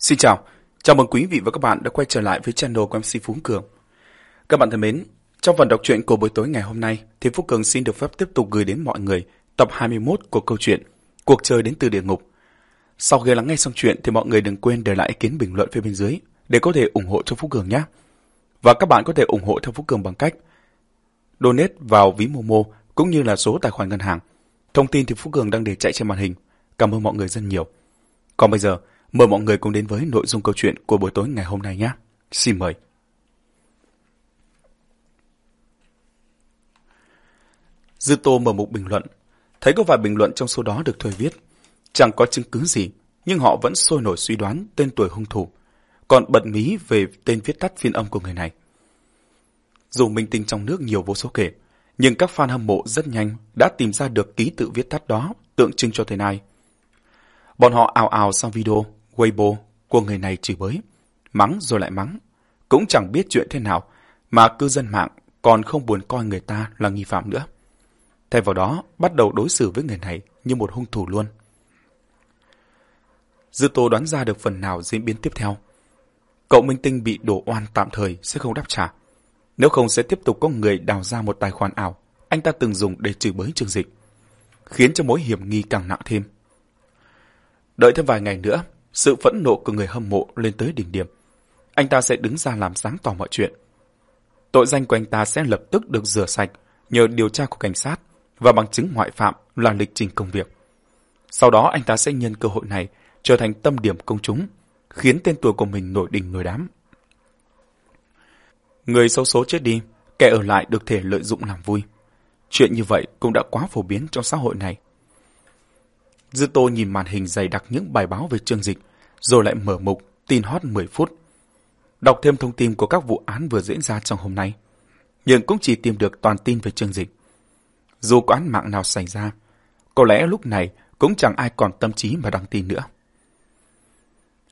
Xin chào, chào mừng quý vị và các bạn đã quay trở lại với channel của MC Phú Cường. Các bạn thân mến, trong phần đọc truyện của buổi tối ngày hôm nay thì Phú Cường xin được phép tiếp tục gửi đến mọi người tập 21 của câu chuyện Cuộc chơi đến từ địa ngục. Sau khi lắng nghe xong chuyện thì mọi người đừng quên để lại ý kiến bình luận phía bên dưới để có thể ủng hộ cho Phú Cường nhé. Và các bạn có thể ủng hộ theo Phú Cường bằng cách donate vào ví Momo cũng như là số tài khoản ngân hàng. Thông tin thì Phú Cường đang để chạy trên màn hình. Cảm ơn mọi người rất nhiều. Còn bây giờ, mời mọi người cùng đến với nội dung câu chuyện của buổi tối ngày hôm nay nhé. Xin mời. Dư Tô mở mục bình luận. Thấy có vài bình luận trong số đó được thuê viết. Chẳng có chứng cứ gì, nhưng họ vẫn sôi nổi suy đoán tên tuổi hung thủ. Còn bận mí về tên viết tắt phiên âm của người này. Dù minh tinh trong nước nhiều vô số kể, nhưng các fan hâm mộ rất nhanh đã tìm ra được ký tự viết tắt đó tượng trưng cho tên ai. Bọn họ ào ào sang video, Weibo của người này chửi bới, mắng rồi lại mắng. Cũng chẳng biết chuyện thế nào mà cư dân mạng còn không buồn coi người ta là nghi phạm nữa. Thay vào đó, bắt đầu đối xử với người này như một hung thủ luôn. Dư Tô đoán ra được phần nào diễn biến tiếp theo. Cậu Minh Tinh bị đổ oan tạm thời sẽ không đáp trả. Nếu không sẽ tiếp tục có người đào ra một tài khoản ảo anh ta từng dùng để chửi bới trường Dịch, khiến cho mối hiểm nghi càng nặng thêm. Đợi thêm vài ngày nữa, sự phẫn nộ của người hâm mộ lên tới đỉnh điểm. Anh ta sẽ đứng ra làm sáng tỏ mọi chuyện. Tội danh của anh ta sẽ lập tức được rửa sạch nhờ điều tra của cảnh sát và bằng chứng ngoại phạm là lịch trình công việc. Sau đó anh ta sẽ nhân cơ hội này trở thành tâm điểm công chúng, khiến tên tuổi của mình nổi đình nổi đám. Người xấu số chết đi, kẻ ở lại được thể lợi dụng làm vui. Chuyện như vậy cũng đã quá phổ biến trong xã hội này. Dư Tô nhìn màn hình dày đặc những bài báo về chương dịch, rồi lại mở mục tin hot 10 phút. Đọc thêm thông tin của các vụ án vừa diễn ra trong hôm nay, nhưng cũng chỉ tìm được toàn tin về chương dịch. Dù có án mạng nào xảy ra, có lẽ lúc này cũng chẳng ai còn tâm trí mà đăng tin nữa.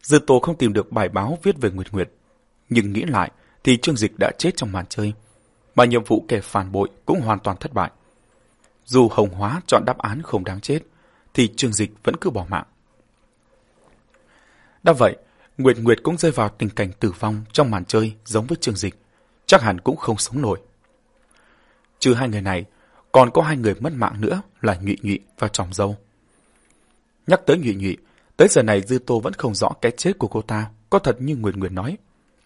Dư Tô không tìm được bài báo viết về Nguyệt Nguyệt, nhưng nghĩ lại thì Trương Dịch đã chết trong màn chơi, mà nhiệm vụ kẻ phản bội cũng hoàn toàn thất bại. Dù Hồng Hóa chọn đáp án không đáng chết, thì Trương Dịch vẫn cứ bỏ mạng. Đã vậy, Nguyệt Nguyệt cũng rơi vào tình cảnh tử vong trong màn chơi giống với Trương Dịch, chắc hẳn cũng không sống nổi. Trừ hai người này, còn có hai người mất mạng nữa là Nhụy Nhụy và Tròng Dâu. Nhắc tới Nhụy Nhụy, tới giờ này Dư Tô vẫn không rõ cái chết của cô ta có thật như Nguyệt Nguyệt nói,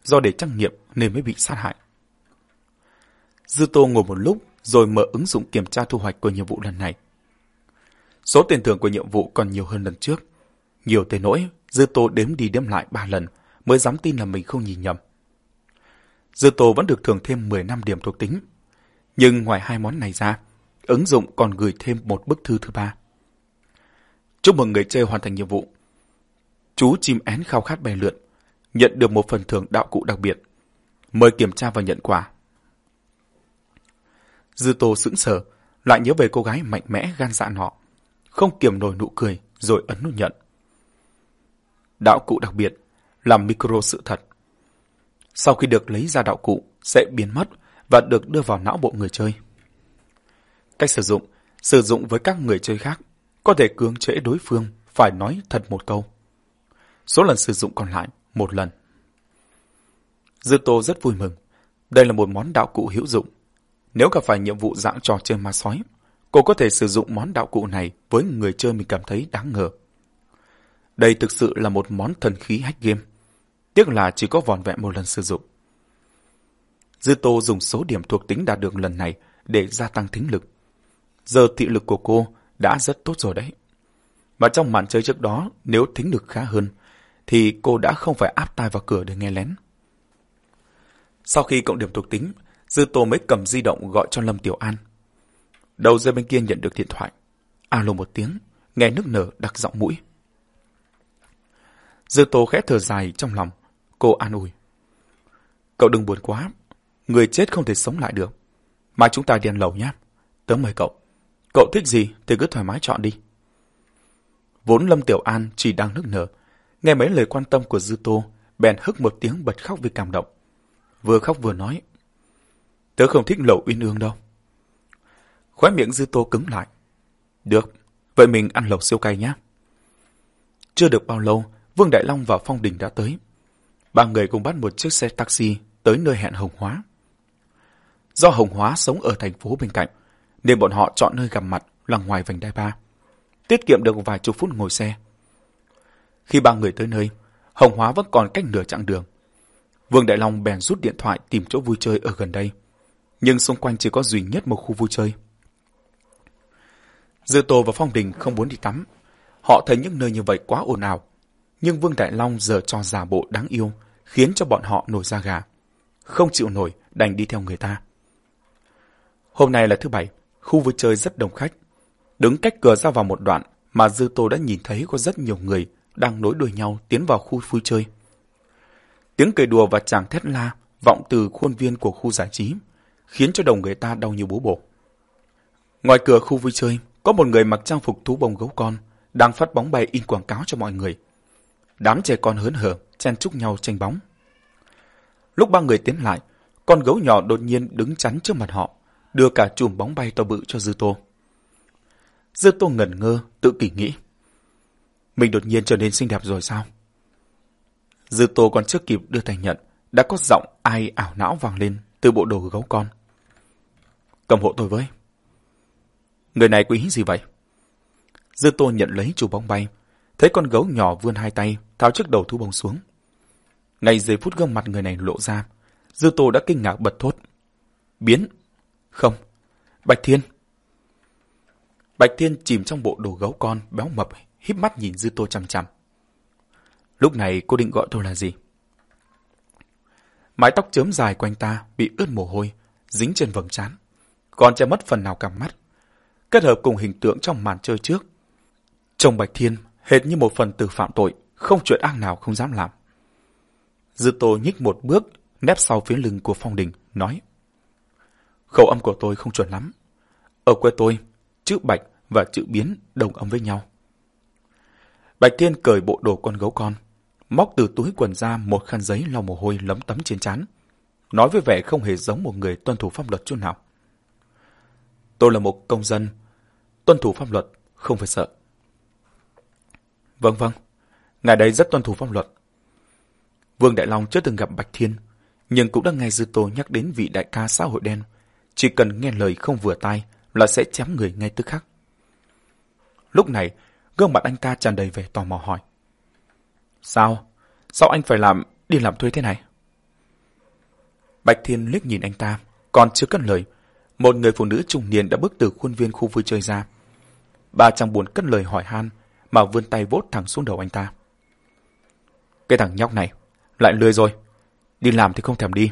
do để trắc nghiệm nên mới bị sát hại. Dư Tô ngồi một lúc rồi mở ứng dụng kiểm tra thu hoạch của nhiệm vụ lần này. Số tiền thưởng của nhiệm vụ còn nhiều hơn lần trước. Nhiều tới nỗi, Dư Tô đếm đi đếm lại ba lần mới dám tin là mình không nhìn nhầm. Dư Tô vẫn được thưởng thêm 10 năm điểm thuộc tính. Nhưng ngoài hai món này ra, ứng dụng còn gửi thêm một bức thư thứ ba. Chúc mừng người chơi hoàn thành nhiệm vụ. Chú chim én khao khát bay lượn, nhận được một phần thưởng đạo cụ đặc biệt. Mời kiểm tra và nhận quà. Dư Tô sững sờ, lại nhớ về cô gái mạnh mẽ gan dạ nọ không kiềm nổi nụ cười rồi ấn nút nhận. Đạo cụ đặc biệt làm micro sự thật. Sau khi được lấy ra đạo cụ sẽ biến mất và được đưa vào não bộ người chơi. Cách sử dụng, sử dụng với các người chơi khác có thể cưỡng chế đối phương phải nói thật một câu. Số lần sử dụng còn lại một lần. Dư Tô rất vui mừng. Đây là một món đạo cụ hữu dụng. Nếu gặp phải nhiệm vụ dạng trò chơi ma sói, cô có thể sử dụng món đạo cụ này với người chơi mình cảm thấy đáng ngờ. Đây thực sự là một món thần khí hack game. Tiếc là chỉ có vòn vẹn một lần sử dụng. Dư Tô dùng số điểm thuộc tính đạt được lần này để gia tăng thính lực. Giờ thị lực của cô đã rất tốt rồi đấy. Mà trong màn chơi trước đó, nếu thính lực khá hơn, thì cô đã không phải áp tai vào cửa để nghe lén. Sau khi cộng điểm thuộc tính, Dư Tô mới cầm di động gọi cho Lâm Tiểu An. Đầu dây bên kia nhận được điện thoại. Alo một tiếng, nghe nước nở đặc giọng mũi. Dư Tô khẽ thở dài trong lòng, cô an ủi. Cậu đừng buồn quá, người chết không thể sống lại được. Mai chúng ta đi ăn lẩu nhé. Tớ mời cậu. Cậu thích gì thì cứ thoải mái chọn đi. Vốn Lâm Tiểu An chỉ đang nức nở, nghe mấy lời quan tâm của Dư Tô, bèn hức một tiếng bật khóc vì cảm động. Vừa khóc vừa nói. Tớ không thích lẩu uyên ương đâu. Khóe miệng Dư Tô cứng lại. Được, vậy mình ăn lẩu siêu cay nhé. Chưa được bao lâu, Vương Đại Long và Phong Đình đã tới. Ba người cùng bắt một chiếc xe taxi tới nơi hẹn Hồng Hóa. Do Hồng Hóa sống ở thành phố bên cạnh, nên bọn họ chọn nơi gặp mặt là ngoài vành đai ba. Tiết kiệm được vài chục phút ngồi xe. Khi ba người tới nơi, Hồng Hóa vẫn còn cách nửa chặng đường. Vương Đại Long bèn rút điện thoại tìm chỗ vui chơi ở gần đây. Nhưng xung quanh chỉ có duy nhất một khu vui chơi. Dư Tô và Phong Đình không muốn đi tắm. Họ thấy những nơi như vậy quá ồn ào. Nhưng Vương Đại Long giờ cho giả bộ đáng yêu, khiến cho bọn họ nổi da gà. Không chịu nổi, đành đi theo người ta. Hôm nay là thứ bảy, khu vui chơi rất đông khách. Đứng cách cửa ra vào một đoạn mà Dư Tô đã nhìn thấy có rất nhiều người đang nối đuôi nhau tiến vào khu vui chơi. Tiếng cười đùa và chàng thét la vọng từ khuôn viên của khu giải trí, khiến cho đồng người ta đau như bố bổ. Ngoài cửa khu vui chơi, có một người mặc trang phục thú bông gấu con, đang phát bóng bay in quảng cáo cho mọi người. Đám trẻ con hớn hở, chen chúc nhau tranh bóng. Lúc ba người tiến lại, con gấu nhỏ đột nhiên đứng chắn trước mặt họ, đưa cả chùm bóng bay to bự cho Dư Tô. Dư Tô ngẩn ngơ, tự kỷ nghĩ. Mình đột nhiên trở nên xinh đẹp rồi sao? Dư Tô còn chưa kịp đưa tay nhận, đã có giọng ai ảo não vang lên từ bộ đồ gấu con. Cầm hộ tôi với. Người này quý gì vậy? Dư Tô nhận lấy chú bóng bay, thấy con gấu nhỏ vươn hai tay, tháo chiếc đầu thú bông xuống. Ngay giây phút gương mặt người này lộ ra, Dư Tô đã kinh ngạc bật thốt. Biến! Không! Bạch Thiên! Bạch Thiên chìm trong bộ đồ gấu con, béo mập, híp mắt nhìn Dư Tô chằm chằm. Lúc này cô định gọi tôi là gì? Mái tóc chớm dài quanh ta bị ướt mồ hôi, dính trên vầng trán, còn che mất phần nào cằm mắt. Kết hợp cùng hình tượng trong màn chơi trước. Trông Bạch Thiên hệt như một phần tử phạm tội, không chuyện ác nào không dám làm. Dư Tô nhích một bước, nép sau phía lưng của Phong Đình, nói. Khẩu âm của tôi không chuẩn lắm. Ở quê tôi, chữ Bạch và chữ Biến đồng âm với nhau. Bạch Thiên cởi bộ đồ con gấu con, móc từ túi quần ra một khăn giấy lau mồ hôi lấm tấm trên trán, nói với vẻ không hề giống một người tuân thủ pháp luật chút nào. Tôi là một công dân, tuân thủ pháp luật, không phải sợ. Vâng vâng, ngài đấy rất tuân thủ pháp luật. Vương Đại Long chưa từng gặp Bạch Thiên, nhưng cũng đã nghe Dư Tô nhắc đến vị đại ca xã hội đen. Chỉ cần nghe lời không vừa tai là sẽ chém người ngay tức khắc. Lúc này, gương mặt anh ta tràn đầy vẻ tò mò hỏi. Sao? Sao anh phải làm, đi làm thuê thế này? Bạch Thiên liếc nhìn anh ta, còn chưa cất lời. Một người phụ nữ trung niên đã bước từ khuôn viên khu vui chơi ra. Bà chẳng buồn cất lời hỏi han, mà vươn tay vốt thẳng xuống đầu anh ta. Cái thằng nhóc này, lại lười rồi. Đi làm thì không thèm đi.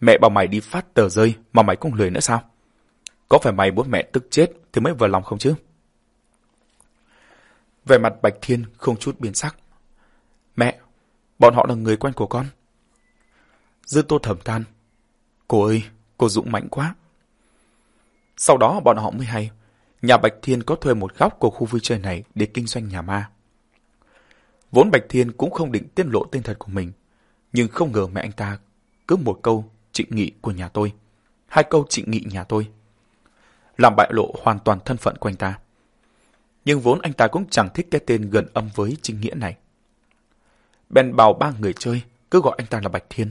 Mẹ bảo mày đi phát tờ rơi mà mày cũng lười nữa sao? Có phải mày muốn mẹ tức chết thì mới vừa lòng không chứ? Về mặt Bạch Thiên không chút biến sắc. Mẹ, bọn họ là người quen của con. Dư tô thầm than. Cô ơi, cô dũng mạnh quá. Sau đó bọn họ mới hay, nhà Bạch Thiên có thuê một góc của khu vui chơi này để kinh doanh nhà ma. Vốn Bạch Thiên cũng không định tiết lộ tên thật của mình, nhưng không ngờ mẹ anh ta cứ một câu trịnh nghị của nhà tôi, hai câu trịnh nghị nhà tôi. Làm bại lộ hoàn toàn thân phận của anh ta. Nhưng vốn anh ta cũng chẳng thích cái tên gần âm với chính nghĩa này. Bèn bảo ba người chơi, cứ gọi anh ta là Bạch Thiên.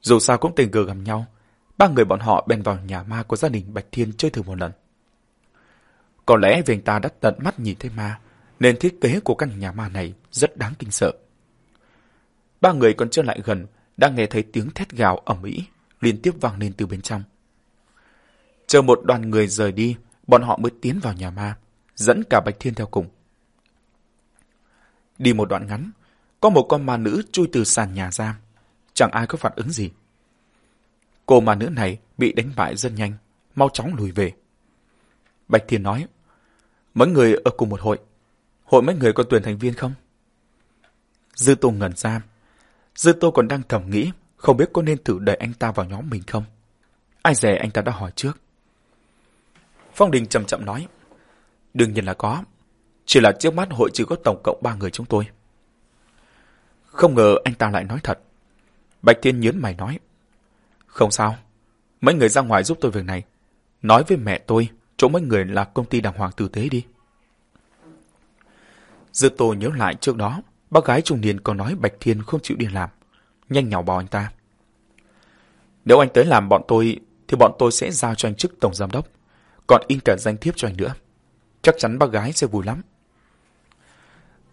Dù sao cũng tình cờ gặp nhau, ba người bọn họ bèn vào nhà ma của gia đình Bạch Thiên chơi thử một lần. Có lẽ vì anh ta đã tận mắt nhìn thấy ma, nên thiết kế của căn nhà ma này rất đáng kinh sợ. Ba người còn chưa lại gần, đã nghe thấy tiếng thét gào ầm ĩ liên tiếp vang lên từ bên trong. Chờ một đoàn người rời đi, bọn họ mới tiến vào nhà ma, dẫn cả Bạch Thiên theo cùng. Đi một đoạn ngắn, có một con ma nữ chui từ sàn nhà ra, chẳng ai có phản ứng gì. Cô ma nữ này bị đánh bại rất nhanh, mau chóng lùi về. Bạch Thiên nói, mấy người ở cùng một hội, hội mấy người có tuyển thành viên không? Dư Tô ngẩn ra, Dư Tô còn đang thầm nghĩ, không biết có nên thử đẩy anh ta vào nhóm mình không? Ai dè anh ta đã hỏi trước. Phong Đình chậm chậm nói, đương nhiên là có, chỉ là trước mắt hội chỉ có tổng cộng ba người chúng tôi. Không ngờ anh ta lại nói thật. Bạch Thiên nhớn mày nói, không sao, mấy người ra ngoài giúp tôi việc này. Nói với mẹ tôi, chỗ mấy người là công ty đàng hoàng tử tế đi. Dư Tô nhớ lại trước đó, bác gái trung niên còn nói Bạch Thiên không chịu đi làm. Nhanh nhào bảo anh ta. Nếu anh tới làm bọn tôi, thì bọn tôi sẽ giao cho anh chức tổng giám đốc. Còn in cả danh thiếp cho anh nữa. Chắc chắn bác gái sẽ vui lắm.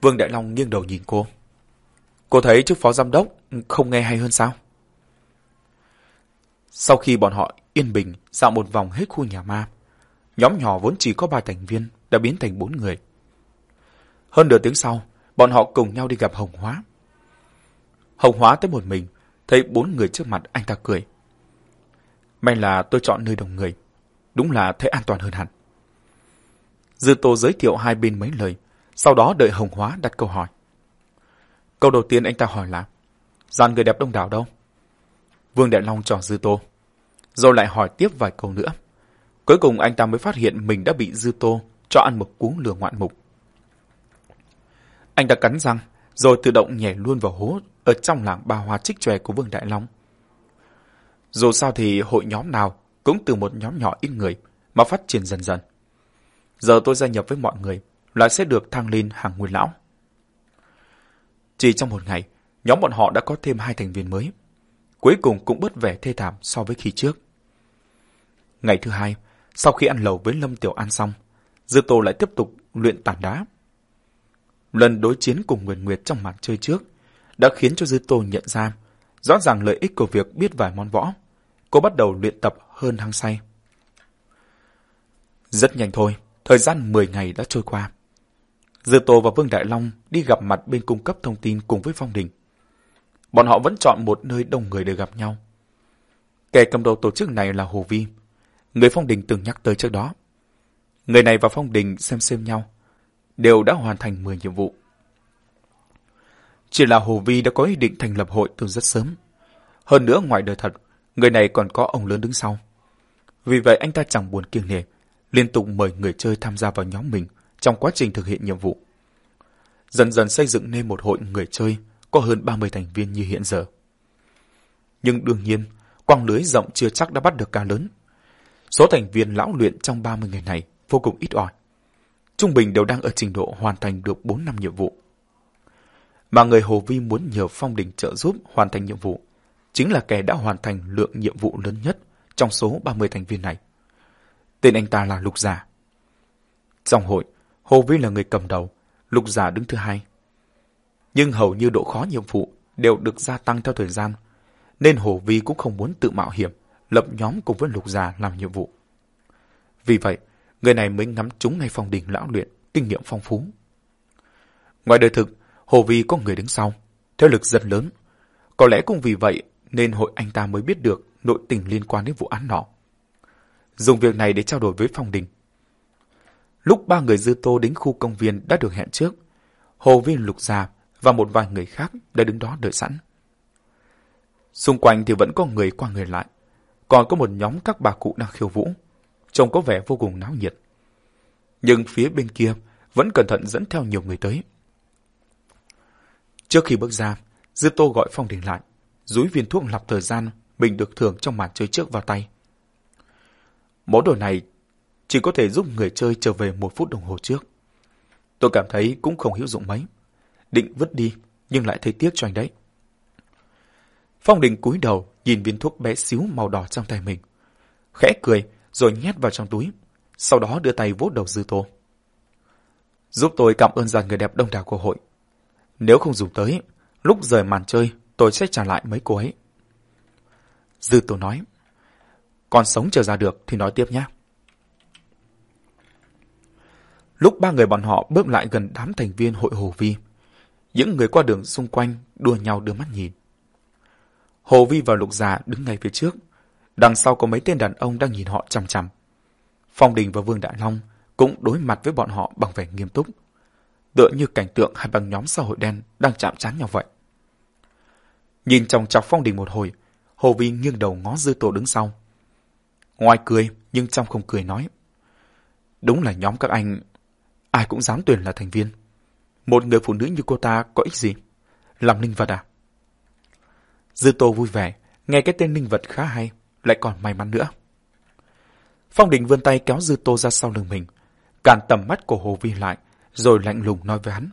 Vương Đại Long nghiêng đầu nhìn cô. Cô thấy chức phó giám đốc không nghe hay hơn sao? Sau khi bọn họ yên bình dạo một vòng hết khu nhà ma, nhóm nhỏ vốn chỉ có ba thành viên đã biến thành bốn người. Hơn nửa tiếng sau, bọn họ cùng nhau đi gặp Hồng Hóa. Hồng Hóa tới một mình, thấy bốn người trước mặt anh ta cười. May là tôi chọn nơi đông người, đúng là thấy an toàn hơn hẳn. Dư Tô giới thiệu hai bên mấy lời, sau đó đợi Hồng Hóa đặt câu hỏi. Câu đầu tiên anh ta hỏi là, dàn người đẹp đông đảo đâu? Vương Đại Long cho Dư Tô, rồi lại hỏi tiếp vài câu nữa. Cuối cùng anh ta mới phát hiện mình đã bị Dư Tô cho ăn một cú lừa ngoạn mục. Anh ta cắn răng, rồi tự động nhảy luôn vào hố ở trong làng ba hoa trích tròe của Vương Đại Long. Dù sao thì hội nhóm nào cũng từ một nhóm nhỏ ít người mà phát triển dần dần. Giờ tôi gia nhập với mọi người là sẽ được thăng lên hàng nguyên lão. Chỉ trong một ngày, nhóm bọn họ đã có thêm hai thành viên mới. Cuối cùng cũng bớt vẻ thê thảm so với khi trước. Ngày thứ hai, sau khi ăn lẩu với Lâm Tiểu An xong, Dư Tô lại tiếp tục luyện tản đá. Lần đối chiến cùng Nguyệt Nguyệt trong màn chơi trước đã khiến cho Dư Tô nhận ra rõ ràng lợi ích của việc biết vài món võ. Cô bắt đầu luyện tập hơn hăng say. Rất nhanh thôi, thời gian 10 ngày đã trôi qua. Dư Tô và Vương Đại Long đi gặp mặt bên cung cấp thông tin cùng với Phong Đình. Bọn họ vẫn chọn một nơi đông người để gặp nhau. Kẻ cầm đầu tổ chức này là Hồ Vi, người Phong Đình từng nhắc tới trước đó. Người này và Phong Đình xem xem nhau, đều đã hoàn thành 10 nhiệm vụ. Chỉ là Hồ Vi đã có ý định thành lập hội từ rất sớm. Hơn nữa ngoài đời thật, người này còn có ông lớn đứng sau. Vì vậy anh ta chẳng buồn kiêng nề, liên tục mời người chơi tham gia vào nhóm mình trong quá trình thực hiện nhiệm vụ. Dần dần xây dựng nên một hội người chơi có hơn 30 thành viên như hiện giờ. Nhưng đương nhiên, quang lưới rộng chưa chắc đã bắt được cá lớn. Số thành viên lão luyện trong 30 ngày này vô cùng ít ỏi. Trung bình đều đang ở trình độ hoàn thành được 4 năm nhiệm vụ. Mà người Hồ Vi muốn nhờ Phong Đình trợ giúp hoàn thành nhiệm vụ, chính là kẻ đã hoàn thành lượng nhiệm vụ lớn nhất trong số 30 thành viên này. Tên anh ta là Lục Giả. Trong hội, Hồ Vi là người cầm đầu, Lục Giả đứng thứ hai. Nhưng hầu như độ khó nhiệm vụ đều được gia tăng theo thời gian, nên Hồ Vi cũng không muốn tự mạo hiểm, lập nhóm cùng với Lục già làm nhiệm vụ. Vì vậy, người này mới ngắm trúng ngay phong đình lão luyện, kinh nghiệm phong phú. Ngoài đời thực, Hồ Vi có người đứng sau, thế lực rất lớn. Có lẽ cũng vì vậy nên hội anh ta mới biết được nội tình liên quan đến vụ án nọ. Dùng việc này để trao đổi với Phong Đình. Lúc ba người dư tô đến khu công viên đã được hẹn trước, Hồ Vi lục già và một vài người khác đã đứng đó đợi sẵn. Xung quanh thì vẫn có người qua người lại, còn có một nhóm các bà cụ đang khiêu vũ, trông có vẻ vô cùng náo nhiệt. Nhưng phía bên kia vẫn cẩn thận dẫn theo nhiều người tới. Trước khi bước ra, Dư Tô gọi Phong Đình lại, dúi viên thuốc lọc thời gian mình được thưởng trong màn chơi trước vào tay. Món đồ này chỉ có thể giúp người chơi trở về một phút đồng hồ trước. Tôi cảm thấy cũng không hữu dụng mấy. Định vứt đi, nhưng lại thấy tiếc cho anh đấy. Phong Đình cúi đầu nhìn viên thuốc bé xíu màu đỏ trong tay mình. Khẽ cười rồi nhét vào trong túi, sau đó đưa tay vuốt đầu Dư Tô. Giúp tôi cảm ơn dàn người đẹp đông đảo của hội. Nếu không dùng tới, lúc rời màn chơi, tôi sẽ trả lại mấy cô ấy. Dư Tô nói, còn sống trở ra được thì nói tiếp nhé. Lúc ba người bọn họ bước lại gần đám thành viên hội Hồ Vi, những người qua đường xung quanh đua nhau đưa mắt nhìn. Hồ Vi và Lục Già đứng ngay phía trước, đằng sau có mấy tên đàn ông đang nhìn họ chằm chằm. Phong Đình và Vương Đại Long cũng đối mặt với bọn họ bằng vẻ nghiêm túc tựa như cảnh tượng hai băng nhóm xã hội đen đang chạm trán nhau vậy. Nhìn chòng chọc phong đình một hồi, Hồ Vi nghiêng đầu ngó dư tổ đứng sau. Ngoài cười, nhưng trong không cười nói. Đúng là nhóm các anh, ai cũng dám tuyển là thành viên. Một người phụ nữ như cô ta có ích gì? Làm linh vật à? Dư Tô vui vẻ, nghe cái tên linh vật khá hay, lại còn may mắn nữa. Phong Đình vươn tay kéo Dư Tô ra sau lưng mình, cản tầm mắt của Hồ Vi lại, rồi lạnh lùng nói với hắn.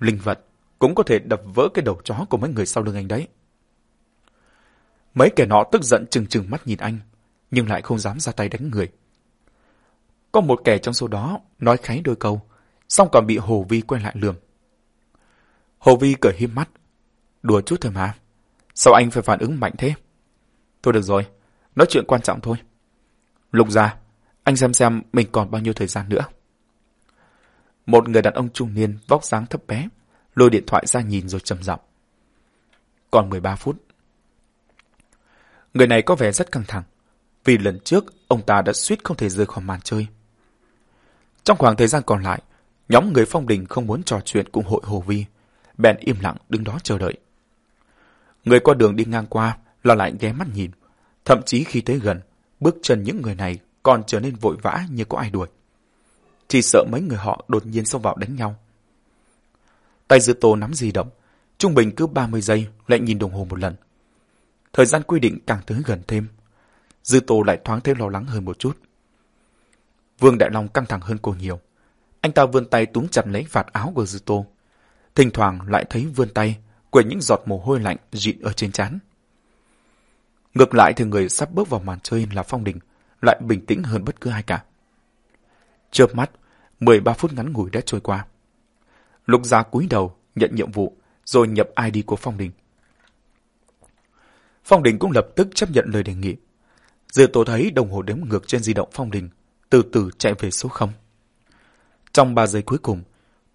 Linh vật cũng có thể đập vỡ cái đầu chó của mấy người sau lưng anh đấy. Mấy kẻ nọ tức giận chừng chừng mắt nhìn anh, nhưng lại không dám ra tay đánh người. Có một kẻ trong số đó nói kháy đôi câu, xong còn bị Hồ Vi quay lại lườm. Hồ Vi cởi hiếp mắt. Đùa chút thôi mà. Sao anh phải phản ứng mạnh thế? Thôi được rồi, nói chuyện quan trọng thôi. Lục ra, anh xem xem mình còn bao nhiêu thời gian nữa. Một người đàn ông trung niên vóc dáng thấp bé, lôi điện thoại ra nhìn rồi trầm giọng. Còn 13 phút. Người này có vẻ rất căng thẳng, vì lần trước ông ta đã suýt không thể rời khỏi màn chơi. Trong khoảng thời gian còn lại, nhóm người phong đình không muốn trò chuyện cùng hội Hồ Vi, bèn im lặng đứng đó chờ đợi. Người qua đường đi ngang qua lo lại ghé mắt nhìn, thậm chí khi tới gần, bước chân những người này còn trở nên vội vã như có ai đuổi. Chỉ sợ mấy người họ đột nhiên xông vào đánh nhau. Tay dư tô nắm di động, trung bình cứ 30 giây lại nhìn đồng hồ một lần. Thời gian quy định càng tới gần thêm. Dư tô lại thoáng thêm lo lắng hơn một chút. Vương Đại Long căng thẳng hơn cô nhiều. Anh ta vươn tay túm chặt lấy vạt áo của Dư Tô. Thỉnh thoảng lại thấy vươn tay, quẩy những giọt mồ hôi lạnh dịn ở trên trán. Ngược lại thì người sắp bước vào màn chơi là Phong Đình, lại bình tĩnh hơn bất cứ ai cả. Chớp mắt, 13 phút ngắn ngủi đã trôi qua. Lục gia cúi đầu, nhận nhiệm vụ, rồi nhập ID của Phong Đình. Phong Đình cũng lập tức chấp nhận lời đề nghị. Giờ tôi thấy đồng hồ đếm ngược trên di động Phong Đình, từ từ chạy về số 0. Trong 3 giây cuối cùng,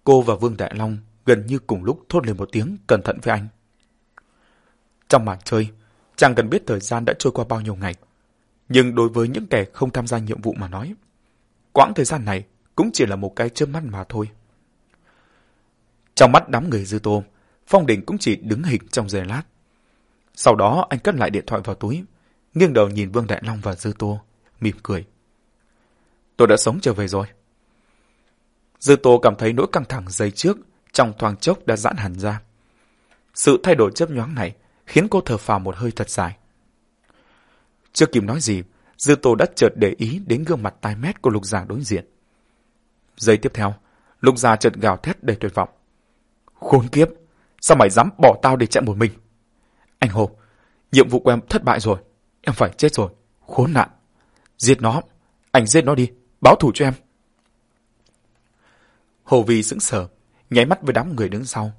cô và Vương Đại Long gần như cùng lúc thốt lên một tiếng cẩn thận với anh. Trong màn chơi, chàng cần biết thời gian đã trôi qua bao nhiêu ngày. Nhưng đối với những kẻ không tham gia nhiệm vụ mà nói, quãng thời gian này cũng chỉ là một cái chớp mắt mà thôi. Trong mắt đám người dư tô, Phong Đình cũng chỉ đứng hình trong giây lát. Sau đó anh cất lại điện thoại vào túi, nghiêng đầu nhìn Vương Đại Long và Dư Tô, mỉm cười. Tôi đã sống trở về rồi. Dư Tô cảm thấy nỗi căng thẳng dày trước trong thoáng chốc đã giãn hẳn ra. Sự thay đổi chớp nhoáng này khiến cô thở phào một hơi thật dài. Chưa kịp nói gì, Dư Tô đã chợt để ý đến gương mặt tai mét của lục già đối diện. Giây tiếp theo, lục già chợt gào thét đầy tuyệt vọng. Khốn kiếp, sao mày dám bỏ tao để chạy một mình? Anh Hồ, nhiệm vụ của em thất bại rồi, em phải chết rồi, khốn nạn. Giết nó, anh giết nó đi, báo thủ cho em. Hồ Vi sững sờ, nháy mắt với đám người đứng sau.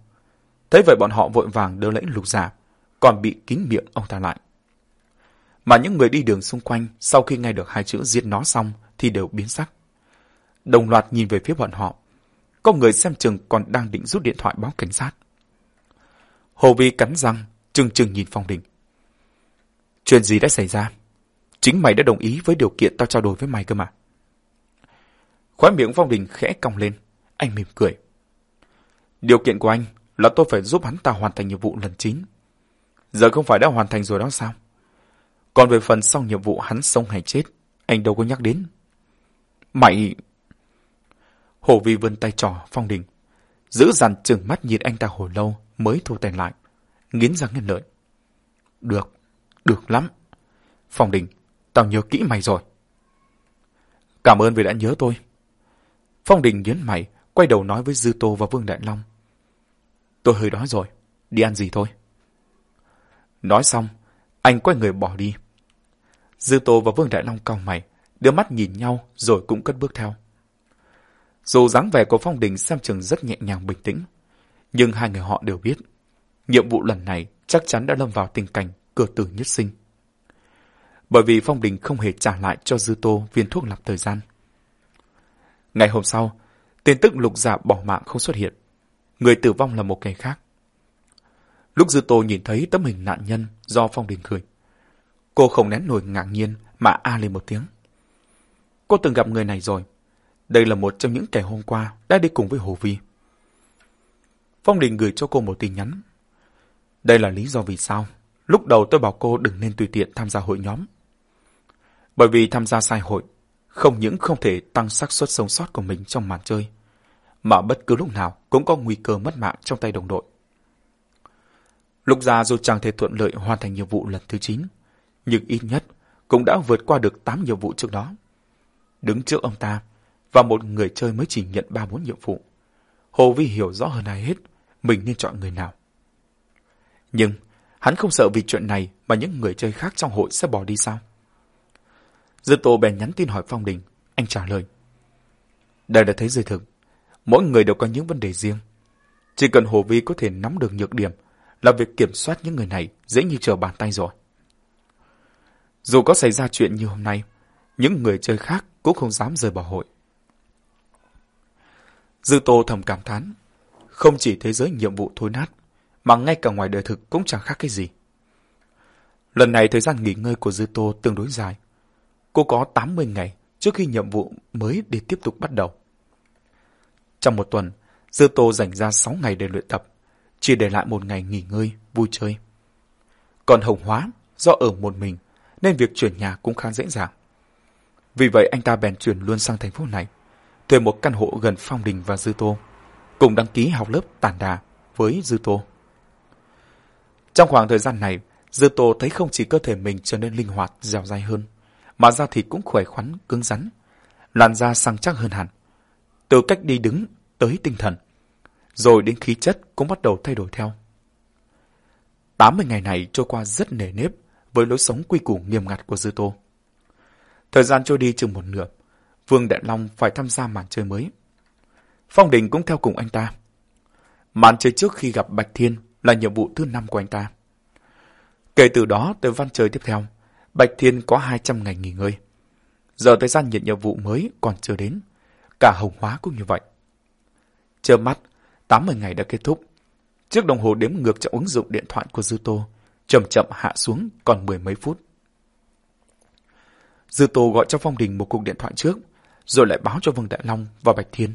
Thấy vậy bọn họ vội vàng đỡ lấy lục giả, còn bị kín miệng ông ta lại. Mà những người đi đường xung quanh sau khi nghe được hai chữ giết nó xong thì đều biến sắc. Đồng loạt nhìn về phía bọn họ. Có người xem chừng còn đang định rút điện thoại báo cảnh sát. Hồ Vi cắn răng, chừng chừng nhìn Phong Đình. Chuyện gì đã xảy ra? Chính mày đã đồng ý với điều kiện tao trao đổi với mày cơ mà. Khóe miệng Phong Đình khẽ cong lên, anh mỉm cười. Điều kiện của anh là tôi phải giúp hắn ta hoàn thành nhiệm vụ lần 9. Giờ không phải đã hoàn thành rồi đó sao? Còn về phần sau nhiệm vụ hắn sống hay chết, anh đâu có nhắc đến. Mày... Hổ vi vươn tay trò Phong Đình. Giữ dằn chừng mắt nhìn anh ta hồi lâu mới thu tay lại. Nghiến răng nghiến lợi. Được, được lắm. Phong Đình, tao nhớ kỹ mày rồi. Cảm ơn vì đã nhớ tôi. Phong Đình nhớn mày, quay đầu nói với Dư Tô và Vương Đại Long. Tôi hơi đói rồi, đi ăn gì thôi. Nói xong, anh quay người bỏ đi. Dư Tô và Vương Đại Long cau mày, đưa mắt nhìn nhau rồi cũng cất bước theo. Dù dáng vẻ của Phong Đình xem chừng rất nhẹ nhàng bình tĩnh, nhưng hai người họ đều biết, nhiệm vụ lần này chắc chắn đã lâm vào tình cảnh cửa tử nhất sinh. Bởi vì Phong Đình không hề trả lại cho Dư Tô viên thuốc làm thời gian. Ngày hôm sau, tin tức lục giả bỏ mạng không xuất hiện. Người tử vong là một kẻ khác. Lúc Dư Tô nhìn thấy tấm hình nạn nhân do Phong Đình gửi, cô không nén nổi ngạc nhiên mà a lên một tiếng. Cô từng gặp người này rồi. Đây là một trong những kẻ hôm qua đã đi cùng với Hồ Vi. Phong Đình gửi cho cô một tin nhắn. Đây là lý do vì sao. Lúc đầu tôi bảo cô đừng nên tùy tiện tham gia hội nhóm. Bởi vì tham gia sai hội, không những không thể tăng xác suất sống sót của mình trong màn chơi, mà bất cứ lúc nào cũng có nguy cơ mất mạng trong tay đồng đội. Lục gia dù chẳng thể thuận lợi hoàn thành nhiệm vụ lần thứ 9, nhưng ít nhất cũng đã vượt qua được 8 nhiệm vụ trước đó. Đứng trước ông ta, và một người chơi mới chỉ nhận 3-4 nhiệm vụ. Hồ Vi hiểu rõ hơn ai hết mình nên chọn người nào. Nhưng, hắn không sợ vì chuyện này mà những người chơi khác trong hội sẽ bỏ đi sao? Dư Tô bèn nhắn tin hỏi Phong Đình, anh trả lời. Đây đã thấy dư thực, mỗi người đều có những vấn đề riêng. Chỉ cần Hồ Vi có thể nắm được nhược điểm là việc kiểm soát những người này dễ như trở bàn tay rồi. Dù có xảy ra chuyện như hôm nay, những người chơi khác cũng không dám rời bỏ hội. Dư Tô thầm cảm thán, không chỉ thế giới nhiệm vụ thối nát, mà ngay cả ngoài đời thực cũng chẳng khác cái gì. Lần này thời gian nghỉ ngơi của Dư Tô tương đối dài. Cô có 80 ngày trước khi nhiệm vụ mới để tiếp tục bắt đầu. Trong một tuần, Dư Tô dành ra 6 ngày để luyện tập, chỉ để lại một ngày nghỉ ngơi, vui chơi. Còn Hồng Hóa, do ở một mình, nên việc chuyển nhà cũng khá dễ dàng. Vì vậy anh ta bèn chuyển luôn sang thành phố này, thuê một căn hộ gần Phong Đình và Dư Tô, cùng đăng ký học lớp tản đà với Dư Tô. Trong khoảng thời gian này, Dư Tô thấy không chỉ cơ thể mình trở nên linh hoạt, dẻo dai hơn, mà da thịt cũng khỏe khoắn, cứng rắn, làn da săn chắc hơn hẳn. Từ cách đi đứng tới tinh thần, rồi đến khí chất cũng bắt đầu thay đổi theo. 80 ngày này trôi qua rất nề nếp với lối sống quy củ nghiêm ngặt của Dư Tô. Thời gian trôi đi chừng một nửa, Vương Đại Long phải tham gia màn chơi mới. Phong Đình cũng theo cùng anh ta. Màn chơi trước khi gặp Bạch Thiên là nhiệm vụ thứ năm của anh ta. Kể từ đó tới văn chơi tiếp theo, Bạch Thiên có 200 ngày nghỉ ngơi. Giờ thời gian nhận nhiệm vụ mới còn chưa đến. Cả hồng hóa cũng như vậy. Chờ mắt, 80 ngày đã kết thúc. Chiếc đồng hồ đếm ngược cho ứng dụng điện thoại của Dư Tô chậm chậm hạ xuống còn mười mấy phút. Dư Tô gọi cho Phong Đình một cuộc điện thoại trước, rồi lại báo cho Vương Đại Long và Bạch Thiên.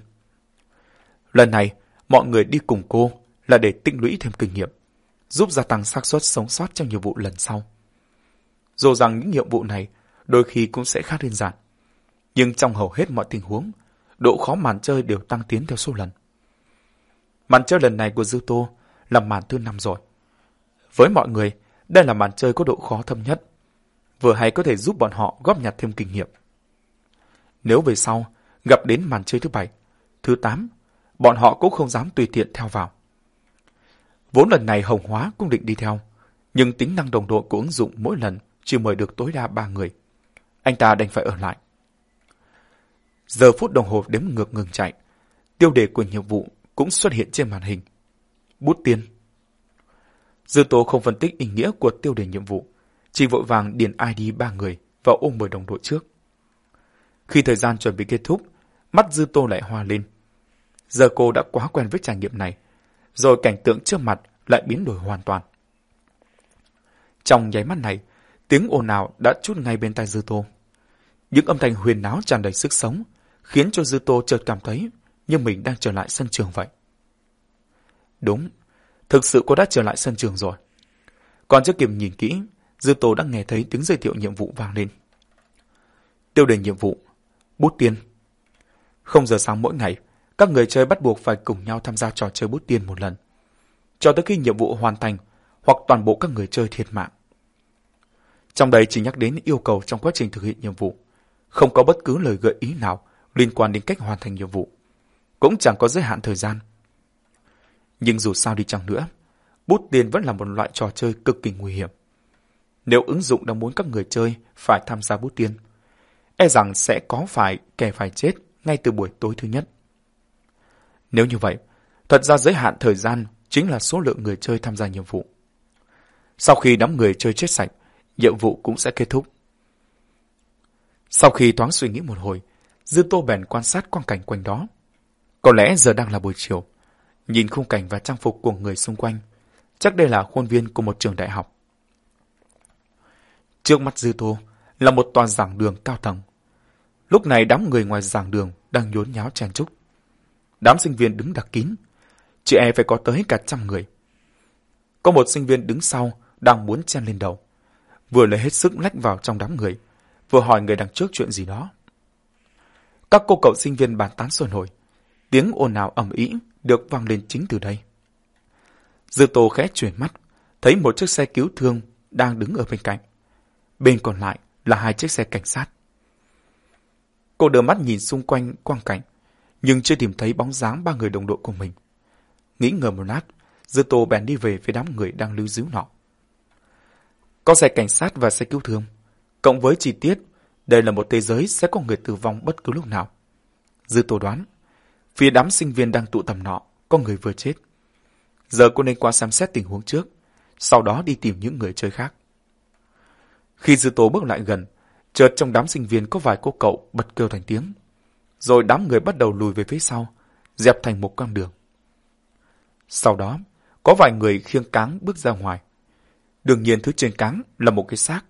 Lần này, mọi người đi cùng cô là để tích lũy thêm kinh nghiệm, giúp gia tăng xác suất sống sót trong nhiệm vụ lần sau. Dù rằng những nhiệm vụ này đôi khi cũng sẽ khá đơn giản, nhưng trong hầu hết mọi tình huống, độ khó màn chơi đều tăng tiến theo số lần. Màn chơi lần này của Dư Tô là màn thứ năm rồi. Với mọi người, đây là màn chơi có độ khó thâm nhất, vừa hay có thể giúp bọn họ góp nhặt thêm kinh nghiệm. Nếu về sau, gặp đến màn chơi thứ bảy, thứ tám, bọn họ cũng không dám tùy tiện theo vào. Vốn lần này Hồng Hóa cũng định đi theo, nhưng tính năng đồng đội của ứng dụng mỗi lần chỉ mời được tối đa ba người. Anh ta đành phải ở lại. Giờ phút đồng hồ đếm ngược ngừng chạy, tiêu đề của nhiệm vụ cũng xuất hiện trên màn hình. Bút tiên. Dư Tố không phân tích ý nghĩa của tiêu đề nhiệm vụ, chỉ vội vàng điền ID ba người và ôm mời đồng đội trước. Khi thời gian chuẩn bị kết thúc, mắt Dư Tô lại hoa lên. Giờ cô đã quá quen với trải nghiệm này, rồi cảnh tượng trước mặt lại biến đổi hoàn toàn. Trong nháy mắt này, tiếng ồn ào đã chút ngay bên tai Dư Tô. Những âm thanh huyền náo tràn đầy sức sống, khiến cho Dư Tô chợt cảm thấy như mình đang trở lại sân trường vậy. Đúng, thực sự cô đã trở lại sân trường rồi. Còn chưa kịp nhìn kỹ, Dư Tô đã nghe thấy tiếng giới thiệu nhiệm vụ vang lên. Tiêu đề nhiệm vụ, bút tiên. Không giờ sáng mỗi ngày, các người chơi bắt buộc phải cùng nhau tham gia trò chơi bút tiên một lần. Cho tới khi nhiệm vụ hoàn thành, hoặc toàn bộ các người chơi thiệt mạng. Trong đây chỉ nhắc đến yêu cầu trong quá trình thực hiện nhiệm vụ. Không có bất cứ lời gợi ý nào liên quan đến cách hoàn thành nhiệm vụ. Cũng chẳng có giới hạn thời gian. Nhưng dù sao đi chăng nữa, bút tiền vẫn là một loại trò chơi cực kỳ nguy hiểm. Nếu ứng dụng đang muốn các người chơi phải tham gia bút tiền e rằng sẽ có phải kẻ phải chết ngay từ buổi tối thứ nhất. Nếu như vậy, thật ra giới hạn thời gian chính là số lượng người chơi tham gia nhiệm vụ. Sau khi đám người chơi chết sạch, nhiệm vụ cũng sẽ kết thúc. Sau khi thoáng suy nghĩ một hồi, Dư Tô bèn quan sát quang cảnh quanh đó. Có lẽ giờ đang là buổi chiều. Nhìn khung cảnh và trang phục của người xung quanh, chắc đây là khuôn viên của một trường đại học. Trước mắt Dư Tô là một tòa giảng đường cao tầng. Lúc này đám người ngoài giảng đường đang nhốn nháo chen chúc. Đám sinh viên đứng đặc kín. Chị e phải có tới cả trăm người. Có một sinh viên đứng sau đang muốn chen lên đầu. Vừa lấy hết sức lách vào trong đám người, vừa hỏi người đằng trước chuyện gì đó. Các cô cậu sinh viên bàn tán sôi nổi. Tiếng ồn ào ầm ĩ được vang lên chính từ đây. Dư Tô khẽ chuyển mắt, thấy một chiếc xe cứu thương đang đứng ở bên cạnh. Bên còn lại là hai chiếc xe cảnh sát. Cô đưa mắt nhìn xung quanh quang cảnh, nhưng chưa tìm thấy bóng dáng ba người đồng đội của mình. Nghĩ ngờ một lát, Dư Tô bèn đi về phía đám người đang lưu giữ nọ. Có xe cảnh sát và xe cứu thương. Cộng với chi tiết, đây là một thế giới sẽ có người tử vong bất cứ lúc nào. Dư tổ đoán, phía đám sinh viên đang tụ tập nọ, có người vừa chết. Giờ cô nên qua xem xét tình huống trước, sau đó đi tìm những người chơi khác. Khi Dư tố bước lại gần, chợt trong đám sinh viên có vài cô cậu bật kêu thành tiếng. Rồi đám người bắt đầu lùi về phía sau, dẹp thành một con đường. Sau đó, có vài người khiêng cáng bước ra ngoài. Đương nhiên thứ trên cáng là một cái xác.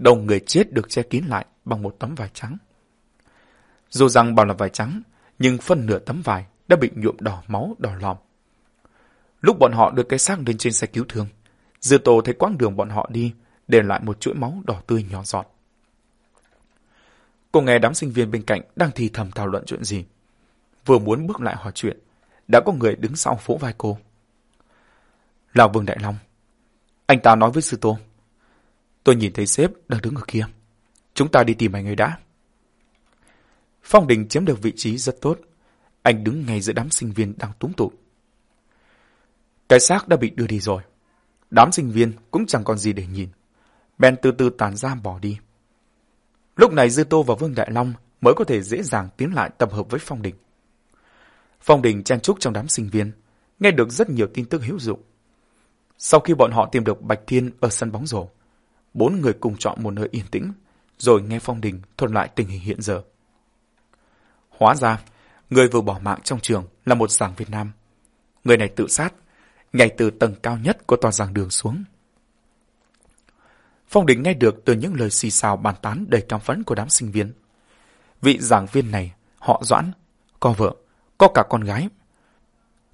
Đầu người chết được che kín lại bằng một tấm vải trắng. Dù rằng bảo là vải trắng, nhưng phân nửa tấm vải đã bị nhuộm đỏ máu đỏ lòm. Lúc bọn họ đưa cái xác lên trên xe cứu thương, Dư Tô thấy quãng đường bọn họ đi để lại một chuỗi máu đỏ tươi nhỏ giọt. Cô nghe đám sinh viên bên cạnh đang thì thầm thảo luận chuyện gì. Vừa muốn bước lại hỏi chuyện, đã có người đứng sau phố vai cô. Là Vương Đại Long. Anh ta nói với sư tô. Tôi nhìn thấy sếp đang đứng ở kia. Chúng ta đi tìm anh ấy đã. Phong Đình chiếm được vị trí rất tốt. Anh đứng ngay giữa đám sinh viên đang túng tụ. Cái xác đã bị đưa đi rồi. Đám sinh viên cũng chẳng còn gì để nhìn. Ben từ từ tàn ra bỏ đi. Lúc này Dư Tô và Vương Đại Long mới có thể dễ dàng tiến lại tập hợp với Phong Đình. Phong Đình chen trúc trong đám sinh viên, nghe được rất nhiều tin tức hữu dụng. Sau khi bọn họ tìm được Bạch Thiên ở sân bóng rổ, bốn người cùng chọn một nơi yên tĩnh, rồi nghe Phong Đình thuật lại tình hình hiện giờ. Hóa ra, người vừa bỏ mạng trong trường là một giảng Việt Nam. Người này tự sát, nhảy từ tầng cao nhất của tòa giảng đường xuống. Phong Đình nghe được từ những lời xì xào bàn tán đầy cam phẫn của đám sinh viên. Vị giảng viên này, họ Doãn, có vợ, có cả con gái.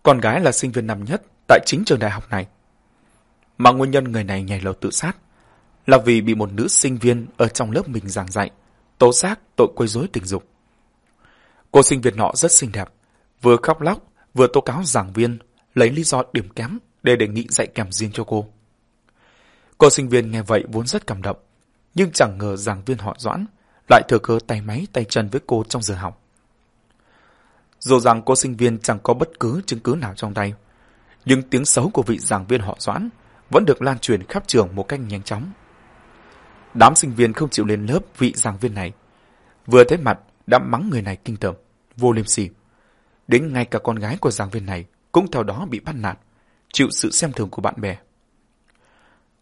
Con gái là sinh viên năm nhất tại chính trường đại học này. Mà nguyên nhân người này nhảy lầu tự sát là vì bị một nữ sinh viên ở trong lớp mình giảng dạy, tố giác tội quấy rối tình dục. Cô sinh viên nọ rất xinh đẹp, vừa khóc lóc, vừa tố cáo giảng viên lấy lý do điểm kém để đề nghị dạy kèm riêng cho cô. Cô sinh viên nghe vậy vốn rất cảm động, nhưng chẳng ngờ giảng viên họ Doãn lại thừa cơ tay máy tay chân với cô trong giờ học. Dù rằng cô sinh viên chẳng có bất cứ chứng cứ nào trong tay, nhưng tiếng xấu của vị giảng viên họ Doãn vẫn được lan truyền khắp trường một cách nhanh chóng. Đám sinh viên không chịu lên lớp vị giảng viên này. Vừa thấy mặt đã mắng người này kinh tởm, vô liêm sỉ. Đến ngay cả con gái của giảng viên này cũng theo đó bị bắt nạt, chịu sự xem thường của bạn bè.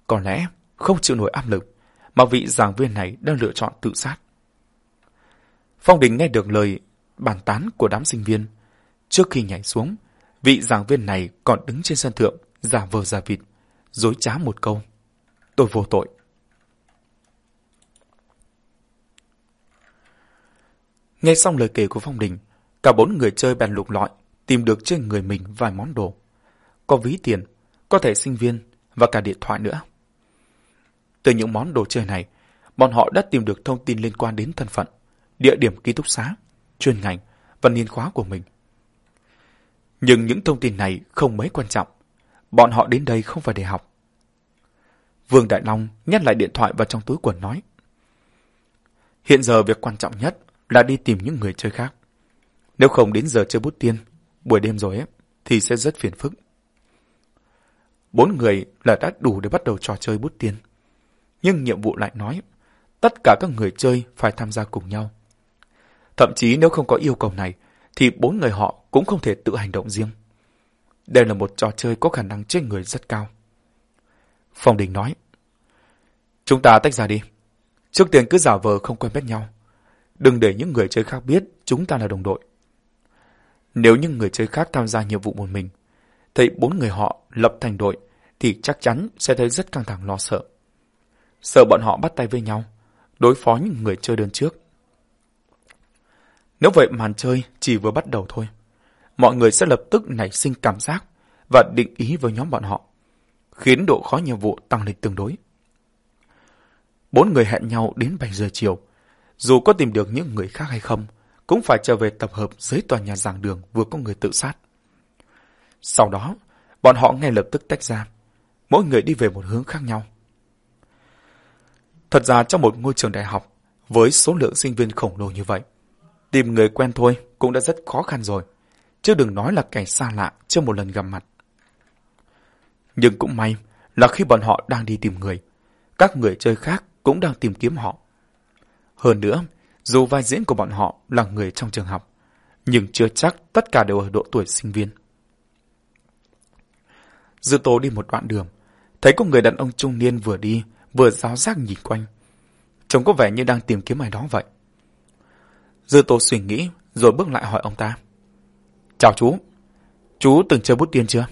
Có lẽ không chịu nổi áp lực mà vị giảng viên này đang lựa chọn tự sát. Phong Đình nghe được lời bàn tán của đám sinh viên. Trước khi nhảy xuống, vị giảng viên này còn đứng trên sân thượng, giả vờ giả vịt, dối trá một câu. Tôi vô tội. Nghe xong lời kể của Phong Đình, cả bốn người chơi bèn lục lọi, tìm được trên người mình vài món đồ. Có ví tiền, có thẻ sinh viên và cả điện thoại nữa. Từ những món đồ chơi này, bọn họ đã tìm được thông tin liên quan đến thân phận, địa điểm ký túc xá, chuyên ngành và niên khóa của mình. Nhưng những thông tin này không mấy quan trọng. Bọn họ đến đây không phải để học. Vương Đại Long nhét lại điện thoại vào trong túi quần nói. Hiện giờ việc quan trọng nhất là đi tìm những người chơi khác. Nếu không đến giờ chơi bút tiên, buổi đêm rồi ấy, thì sẽ rất phiền phức. Bốn người là đã đủ để bắt đầu trò chơi bút tiên. Nhưng nhiệm vụ lại nói, tất cả các người chơi phải tham gia cùng nhau. Thậm chí nếu không có yêu cầu này, thì bốn người họ cũng không thể tự hành động riêng. Đây là một trò chơi có khả năng chết người rất cao. Phong Đình nói, Chúng ta tách ra đi. Trước tiên cứ giả vờ không quen biết nhau. Đừng để những người chơi khác biết chúng ta là đồng đội. Nếu những người chơi khác tham gia nhiệm vụ một mình, thấy bốn người họ lập thành đội, thì chắc chắn sẽ thấy rất căng thẳng lo sợ. Sợ bọn họ bắt tay với nhau, đối phó những người chơi đơn trước. Nếu vậy màn chơi chỉ vừa bắt đầu thôi, mọi người sẽ lập tức nảy sinh cảm giác và định ý với nhóm bọn họ, khiến độ khó nhiệm vụ tăng lên tương đối. Bốn người hẹn nhau đến 7 giờ chiều. Dù có tìm được những người khác hay không, cũng phải trở về tập hợp dưới tòa nhà giảng đường vừa có người tự sát. Sau đó, bọn họ ngay lập tức tách ra, mỗi người đi về một hướng khác nhau. Thật ra trong một ngôi trường đại học, với số lượng sinh viên khổng lồ như vậy, tìm người quen thôi cũng đã rất khó khăn rồi, chứ đừng nói là kẻ xa lạ chưa một lần gặp mặt. Nhưng cũng may là khi bọn họ đang đi tìm người, các người chơi khác cũng đang tìm kiếm họ. Hơn nữa, dù vai diễn của bọn họ là người trong trường học, nhưng chưa chắc tất cả đều ở độ tuổi sinh viên. Dư Tô đi một đoạn đường, thấy có người đàn ông trung niên vừa đi, vừa giáo giác nhìn quanh. Trông có vẻ như đang tìm kiếm ai đó vậy. Dư Tô suy nghĩ, rồi bước lại hỏi ông ta. Chào chú, chú từng chơi bút tiên chưa?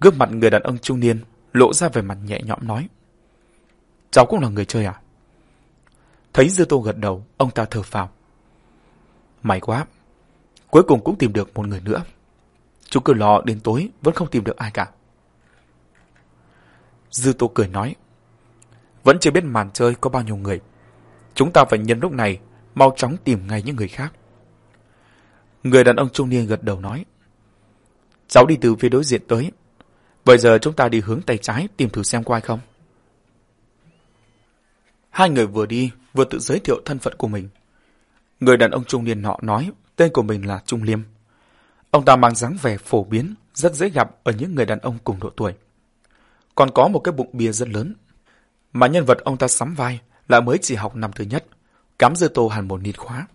Gương mặt người đàn ông trung niên lộ ra về mặt nhẹ nhõm nói. Cháu cũng là người chơi à? Thấy Dư Tô gật đầu, ông ta thở phào. May quá, cuối cùng cũng tìm được một người nữa. Chú cứ lo đến tối vẫn không tìm được ai cả. Dư Tô cười nói. Vẫn chưa biết màn chơi có bao nhiêu người. Chúng ta phải nhân lúc này, mau chóng tìm ngay những người khác. Người đàn ông trung niên gật đầu nói. Cháu đi từ phía đối diện tới. Bây giờ chúng ta đi hướng tay trái tìm thử xem có ai không. Hai người vừa đi, vừa tự giới thiệu thân phận của mình. Người đàn ông trung niên nọ nói tên của mình là Trung Liêm. Ông ta mang dáng vẻ phổ biến, rất dễ gặp ở những người đàn ông cùng độ tuổi. Còn có một cái bụng bia rất lớn. Mà nhân vật ông ta sắm vai là mới chỉ học năm thứ nhất, cắm dư tô hẳn một nít khóa.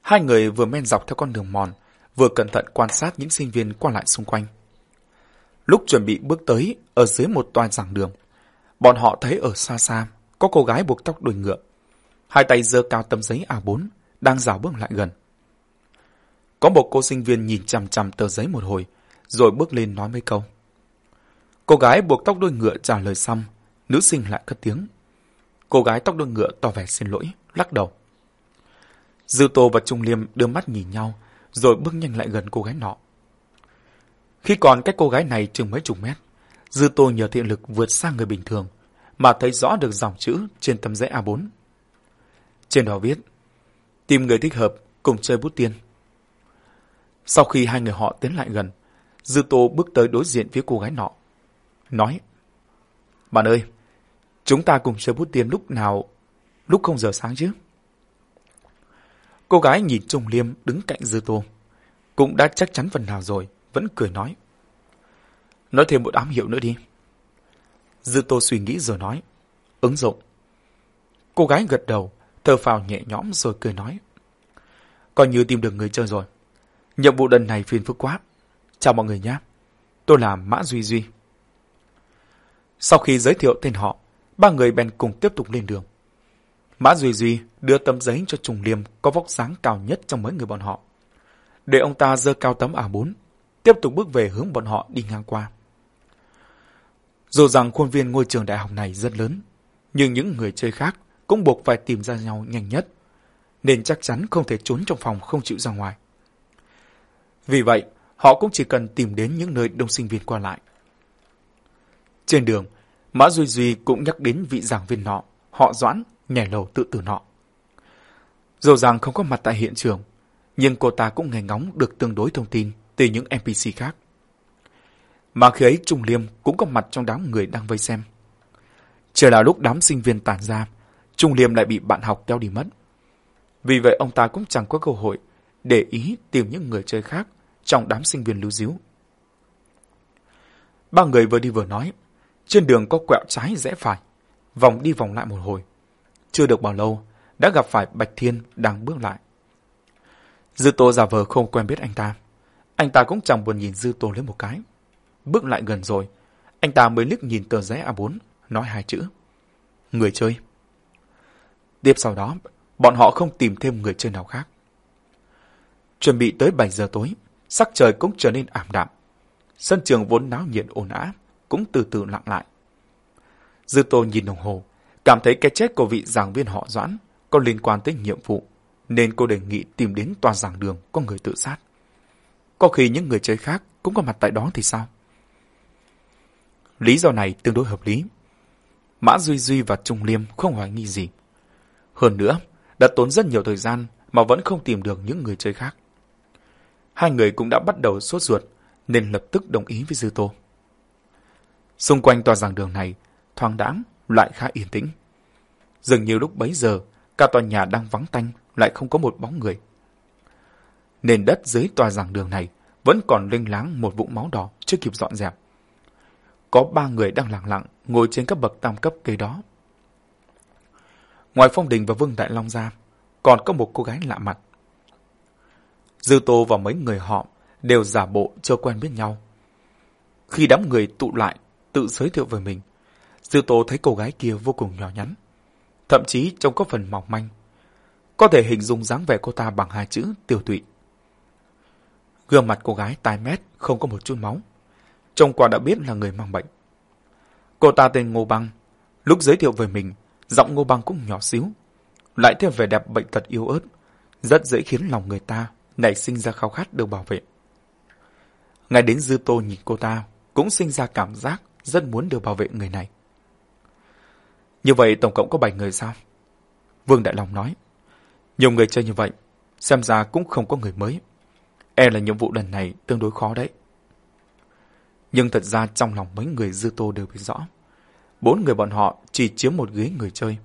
Hai người vừa men dọc theo con đường mòn, vừa cẩn thận quan sát những sinh viên qua lại xung quanh. Lúc chuẩn bị bước tới, ở dưới một tòa giảng đường, bọn họ thấy ở xa xa có cô gái buộc tóc đuôi ngựa. Hai tay giơ cao tấm giấy A4, đang rào bước lại gần. Có một cô sinh viên nhìn chằm chằm tờ giấy một hồi, rồi bước lên nói mấy câu. Cô gái buộc tóc đuôi ngựa trả lời xong, nữ sinh lại cất tiếng. Cô gái tóc đuôi ngựa tỏ vẻ xin lỗi, lắc đầu. Dư Tô và Trung Liêm đưa mắt nhìn nhau, rồi bước nhanh lại gần cô gái nọ. Khi còn cách cô gái này chừng mấy chục mét, Dư Tô nhờ thiện lực vượt sang người bình thường, mà thấy rõ được dòng chữ trên tấm giấy A4. Trên đó viết, tìm người thích hợp cùng chơi bút tiên. Sau khi hai người họ tiến lại gần, Dư Tô bước tới đối diện phía cô gái nọ. Nói, Bạn ơi, chúng ta cùng chơi bút tiên lúc nào, lúc không giờ sáng chứ? Cô gái nhìn Trung Liêm đứng cạnh Dư Tô. Cũng đã chắc chắn phần nào rồi, vẫn cười nói. Nói thêm một ám hiệu nữa đi. Dư Tô suy nghĩ rồi nói. Ứng dụng. Cô gái gật đầu, thở phào nhẹ nhõm rồi cười nói. Coi như tìm được người chơi rồi. Nhiệm vụ lần này phiền phức quá. Chào mọi người nhé. Tôi là Mã Duy Duy. Sau khi giới thiệu tên họ, ba người bèn cùng tiếp tục lên đường. Mã Duy Duy đưa tấm giấy cho Trùng Liêm có vóc dáng cao nhất trong mấy người bọn họ. Để ông ta dơ cao tấm A4, tiếp tục bước về hướng bọn họ đi ngang qua. Dù rằng khuôn viên ngôi trường đại học này rất lớn, nhưng những người chơi khác cũng buộc phải tìm ra nhau nhanh nhất, nên chắc chắn không thể trốn trong phòng không chịu ra ngoài. Vì vậy, họ cũng chỉ cần tìm đến những nơi đông sinh viên qua lại. Trên đường, Mã Duy Duy cũng nhắc đến vị giảng viên nọ, họ Doãn, nhảy lầu tự tử nọ. Dù rằng không có mặt tại hiện trường, nhưng cô ta cũng nghe ngóng được tương đối thông tin từ những NPC khác. Mà khi ấy Trung Liêm cũng có mặt trong đám người đang vây xem. Chờ là lúc đám sinh viên tản ra, Trung Liêm lại bị bạn học kéo đi mất. Vì vậy ông ta cũng chẳng có cơ hội để ý tìm những người chơi khác trong đám sinh viên lưu díu. Ba người vừa đi vừa nói, trên đường có quẹo trái rẽ phải, vòng đi vòng lại một hồi. Chưa được bao lâu, đã gặp phải Bạch Thiên đang bước lại. Dư Tô giả vờ không quen biết anh ta. Anh ta cũng chẳng buồn nhìn Dư Tô lấy một cái. Bước lại gần rồi, anh ta mới liếc nhìn tờ giấy A4, nói hai chữ. Người chơi. Tiếp sau đó, bọn họ không tìm thêm người chơi nào khác. Chuẩn bị tới 7 giờ tối, sắc trời cũng trở nên ảm đạm. Sân trường vốn náo nhiệt ồn ào cũng từ từ lặng lại. Dư Tô nhìn đồng hồ, cảm thấy cái chết của vị giảng viên họ Doãn có liên quan tới nhiệm vụ, nên cô đề nghị tìm đến tòa giảng đường có người tự sát. Có khi những người chơi khác cũng có mặt tại đó thì sao? Lý do này tương đối hợp lý. Mã Duy Duy và Trung Liêm không hoài nghi gì. Hơn nữa, đã tốn rất nhiều thời gian mà vẫn không tìm được những người chơi khác. Hai người cũng đã bắt đầu sốt ruột nên lập tức đồng ý với Dư Tô. Xung quanh tòa giảng đường này, thoáng đãng lại khá yên tĩnh. Dường như lúc bấy giờ, cả tòa nhà đang vắng tanh, lại không có một bóng người. Nền đất dưới tòa giảng đường này vẫn còn linh láng một vũng máu đỏ chưa kịp dọn dẹp. Có ba người đang lặng lặng ngồi trên các bậc tam cấp cây đó. Ngoài Phong Đình và Vương Đại Long ra, còn có một cô gái lạ mặt. Dư Tô và mấy người họ đều giả bộ chưa quen biết nhau. Khi đám người tụ lại, tự giới thiệu về mình, Dư Tô thấy cô gái kia vô cùng nhỏ nhắn, thậm chí trông có phần mỏng manh. Có thể hình dung dáng vẻ cô ta bằng hai chữ tiêu tụy. Gương mặt cô gái tai mét, không có một chút máu. Trông qua đã biết là người mang bệnh. Cô ta tên Ngô Băng. Lúc giới thiệu về mình, giọng Ngô Băng cũng nhỏ xíu. Lại thêm vẻ đẹp bệnh tật yếu ớt, rất dễ khiến lòng người ta nảy sinh ra khao khát được bảo vệ. Ngay đến Dư Tô nhìn cô ta, cũng sinh ra cảm giác rất muốn được bảo vệ người này. Như vậy tổng cộng có 7 người sao? Vương Đại Long nói. Nhiều người chơi như vậy, xem ra cũng không có người mới. E là nhiệm vụ lần này tương đối khó đấy. Nhưng thật ra trong lòng mấy người dư tô đều biết rõ. Bốn người bọn họ chỉ chiếm một ghế người chơi.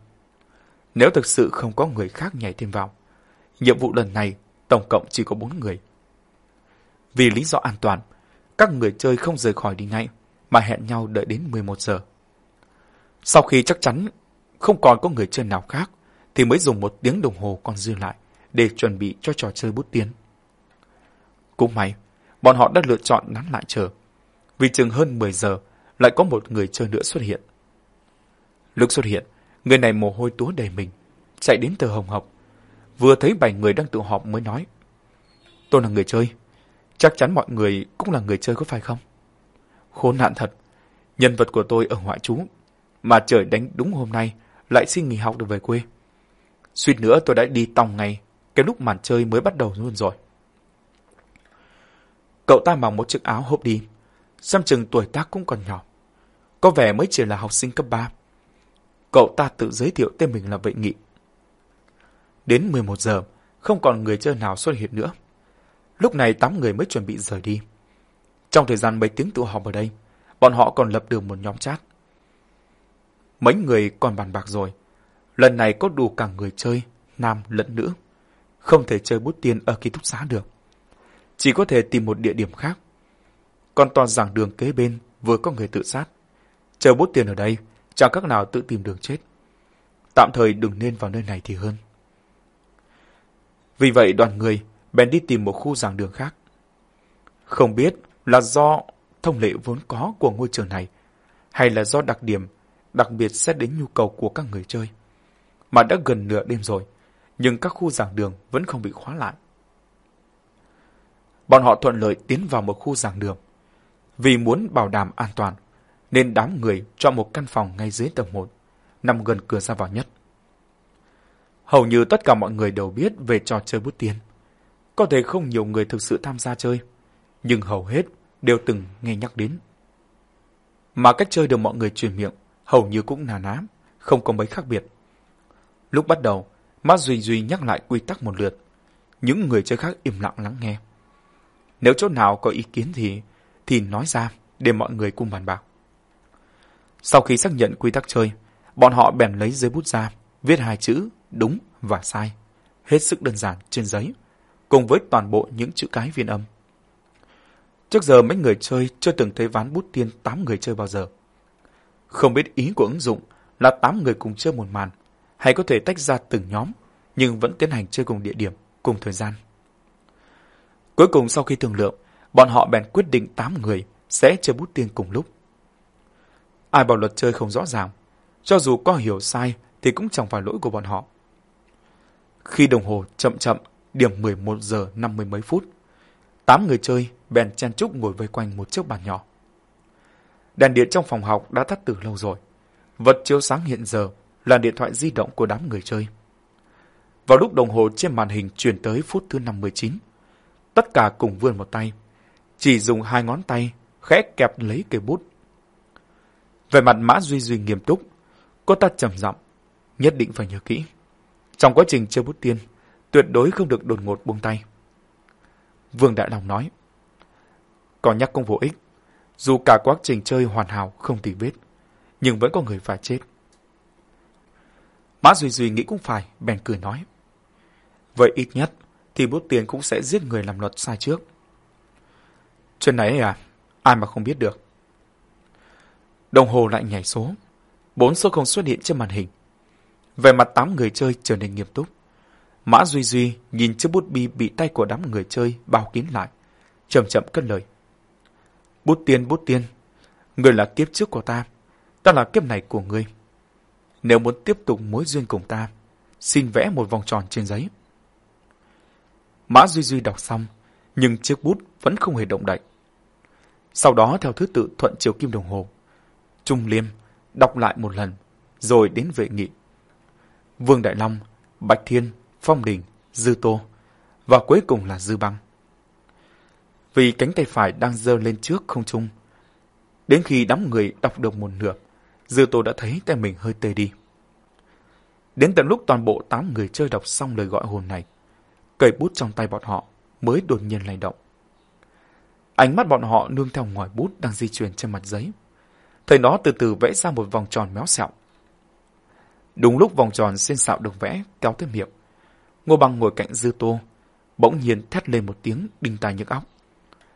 Nếu thực sự không có người khác nhảy thêm vào, nhiệm vụ lần này tổng cộng chỉ có bốn người. Vì lý do an toàn, các người chơi không rời khỏi đi ngay, mà hẹn nhau đợi đến 11 giờ. Sau khi chắc chắn không còn có người chơi nào khác, thì mới dùng một tiếng đồng hồ còn dư lại để chuẩn bị cho trò chơi bút tiến. Cũng may, bọn họ đã lựa chọn nán lại chờ. Vì chừng hơn 10 giờ, lại có một người chơi nữa xuất hiện. Lúc xuất hiện, người này mồ hôi túa đầy mình, chạy đến từ hồng học. Vừa thấy bảy người đang tụ họp mới nói. Tôi là người chơi. Chắc chắn mọi người cũng là người chơi có phải không? Khốn nạn thật. Nhân vật của tôi ở ngoại trú. Mà trời đánh đúng hôm nay, lại xin nghỉ học được về quê. Suýt nữa tôi đã đi tòng ngày cái lúc màn chơi mới bắt đầu luôn rồi. Cậu ta mặc một chiếc áo hộp đi, xem chừng tuổi tác cũng còn nhỏ. Có vẻ mới chỉ là học sinh cấp 3. Cậu ta tự giới thiệu tên mình là Vệ Nghị. Đến 11 giờ, không còn người chơi nào xuất hiện nữa. Lúc này 8 người mới chuẩn bị rời đi. Trong thời gian mấy tiếng tụ họp ở đây, bọn họ còn lập được một nhóm chat. Mấy người còn bàn bạc rồi. Lần này có đủ cả người chơi, nam lẫn nữ. Không thể chơi bút tiên ở ký túc xá được chỉ có thể tìm một địa điểm khác. Còn toàn giảng đường kế bên vừa có người tự sát. Chờ bút tiền ở đây, chẳng các nào tự tìm đường chết. Tạm thời đừng nên vào nơi này thì hơn. Vì vậy đoàn người bèn đi tìm một khu giảng đường khác. Không biết là do thông lệ vốn có của ngôi trường này, hay là do đặc điểm đặc biệt xét đến nhu cầu của các người chơi. Mà đã gần nửa đêm rồi, nhưng các khu giảng đường vẫn không bị khóa lại. Bọn họ thuận lợi tiến vào một khu giảng đường. Vì muốn bảo đảm an toàn, nên đám người chọn một căn phòng ngay dưới tầng 1, nằm gần cửa ra vào nhất. Hầu như tất cả mọi người đều biết về trò chơi bút tiên. Có thể không nhiều người thực sự tham gia chơi, nhưng hầu hết đều từng nghe nhắc đến. Mà cách chơi được mọi người truyền miệng hầu như cũng nà ná, không có mấy khác biệt. Lúc bắt đầu, Mã Duy Duy nhắc lại quy tắc một lượt. Những người chơi khác im lặng lắng nghe. Nếu chỗ nào có ý kiến thì thì nói ra để mọi người cùng bàn bạc. Sau khi xác nhận quy tắc chơi, bọn họ bèn lấy giấy bút ra, viết hai chữ đúng và sai, hết sức đơn giản trên giấy, cùng với toàn bộ những chữ cái viên âm. Trước giờ mấy người chơi chưa từng thấy ván bút tiên 8 người chơi bao giờ. Không biết ý của ứng dụng là 8 người cùng chơi một màn, hay có thể tách ra từng nhóm, nhưng vẫn tiến hành chơi cùng địa điểm, cùng thời gian. Cuối cùng sau khi thương lượng, bọn họ bèn quyết định 8 người sẽ chơi bút tiên cùng lúc. Ai bảo luật chơi không rõ ràng, cho dù có hiểu sai thì cũng chẳng phải lỗi của bọn họ. Khi đồng hồ chậm chậm, điểm 11 giờ 50 mấy phút, 8 người chơi bèn chen chúc ngồi vây quanh một chiếc bàn nhỏ. Đèn điện trong phòng học đã tắt từ lâu rồi. Vật chiếu sáng hiện giờ là điện thoại di động của đám người chơi. Vào lúc đồng hồ trên màn hình chuyển tới phút thứ 59, tất cả cùng vươn một tay. Chỉ dùng hai ngón tay, khẽ kẹp lấy cây bút. Về mặt Mã Duy Duy nghiêm túc, cô ta trầm giọng, nhất định phải nhớ kỹ. Trong quá trình chơi bút tiên, tuyệt đối không được đột ngột buông tay. Vương Đại Long nói, còn nhắc công vô ích, dù cả quá trình chơi hoàn hảo không tì vết, nhưng vẫn có người phải chết. Mã Duy Duy nghĩ cũng phải, bèn cười nói. Vậy ít nhất, thì bút tiền cũng sẽ giết người làm luật sai trước. Chuyện này à, ai mà không biết được. Đồng hồ lại nhảy số. Bốn số không xuất hiện trên màn hình. Về mặt tám người chơi trở nên nghiêm túc. Mã Duy Duy nhìn chiếc bút bi bị tay của đám người chơi bao kín lại. Chậm chậm cất lời. Bút tiên, bút tiên. Người là kiếp trước của ta. Ta là kiếp này của ngươi. Nếu muốn tiếp tục mối duyên cùng ta, xin vẽ một vòng tròn trên giấy. Mã Duy Duy đọc xong, nhưng chiếc bút vẫn không hề động đậy. Sau đó theo thứ tự thuận chiều kim đồng hồ, Trung Liêm đọc lại một lần, rồi đến vệ nghị. Vương Đại Long, Bạch Thiên, Phong Đình, Dư Tô, và cuối cùng là Dư Băng. Vì cánh tay phải đang dơ lên trước không trung. Đến khi đám người đọc được một nửa, Dư Tô đã thấy tay mình hơi tê đi. Đến tận lúc toàn bộ tám người chơi đọc xong lời gọi hồn này, cây bút trong tay bọn họ mới đột nhiên lay động. Ánh mắt bọn họ nương theo ngòi bút đang di chuyển trên mặt giấy. Thầy nó từ từ vẽ ra một vòng tròn méo xẹo. Đúng lúc vòng tròn xên xạo được vẽ kéo tới miệng, Ngô Bằng ngồi cạnh Dư Tô, bỗng nhiên thét lên một tiếng đinh tai nhức óc,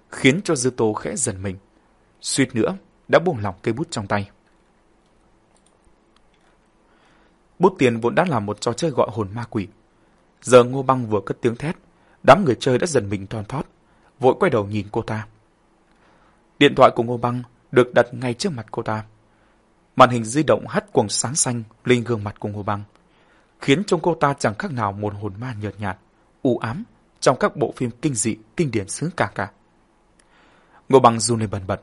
khiến cho Dư Tô khẽ dần mình, suýt nữa đã buông lỏng cây bút trong tay. Bút tiền vốn đã là một trò chơi gọi hồn ma quỷ. Giờ Ngô Băng vừa cất tiếng thét, đám người chơi đã dần mình thon thót, vội quay đầu nhìn cô ta. Điện thoại của Ngô Băng được đặt ngay trước mặt cô ta. Màn hình di động hắt cuồng sáng xanh lên gương mặt của Ngô Băng, khiến trông cô ta chẳng khác nào một hồn ma nhợt nhạt, u ám trong các bộ phim kinh dị kinh điển xứ cả cả. Ngô Băng run lên bần bật,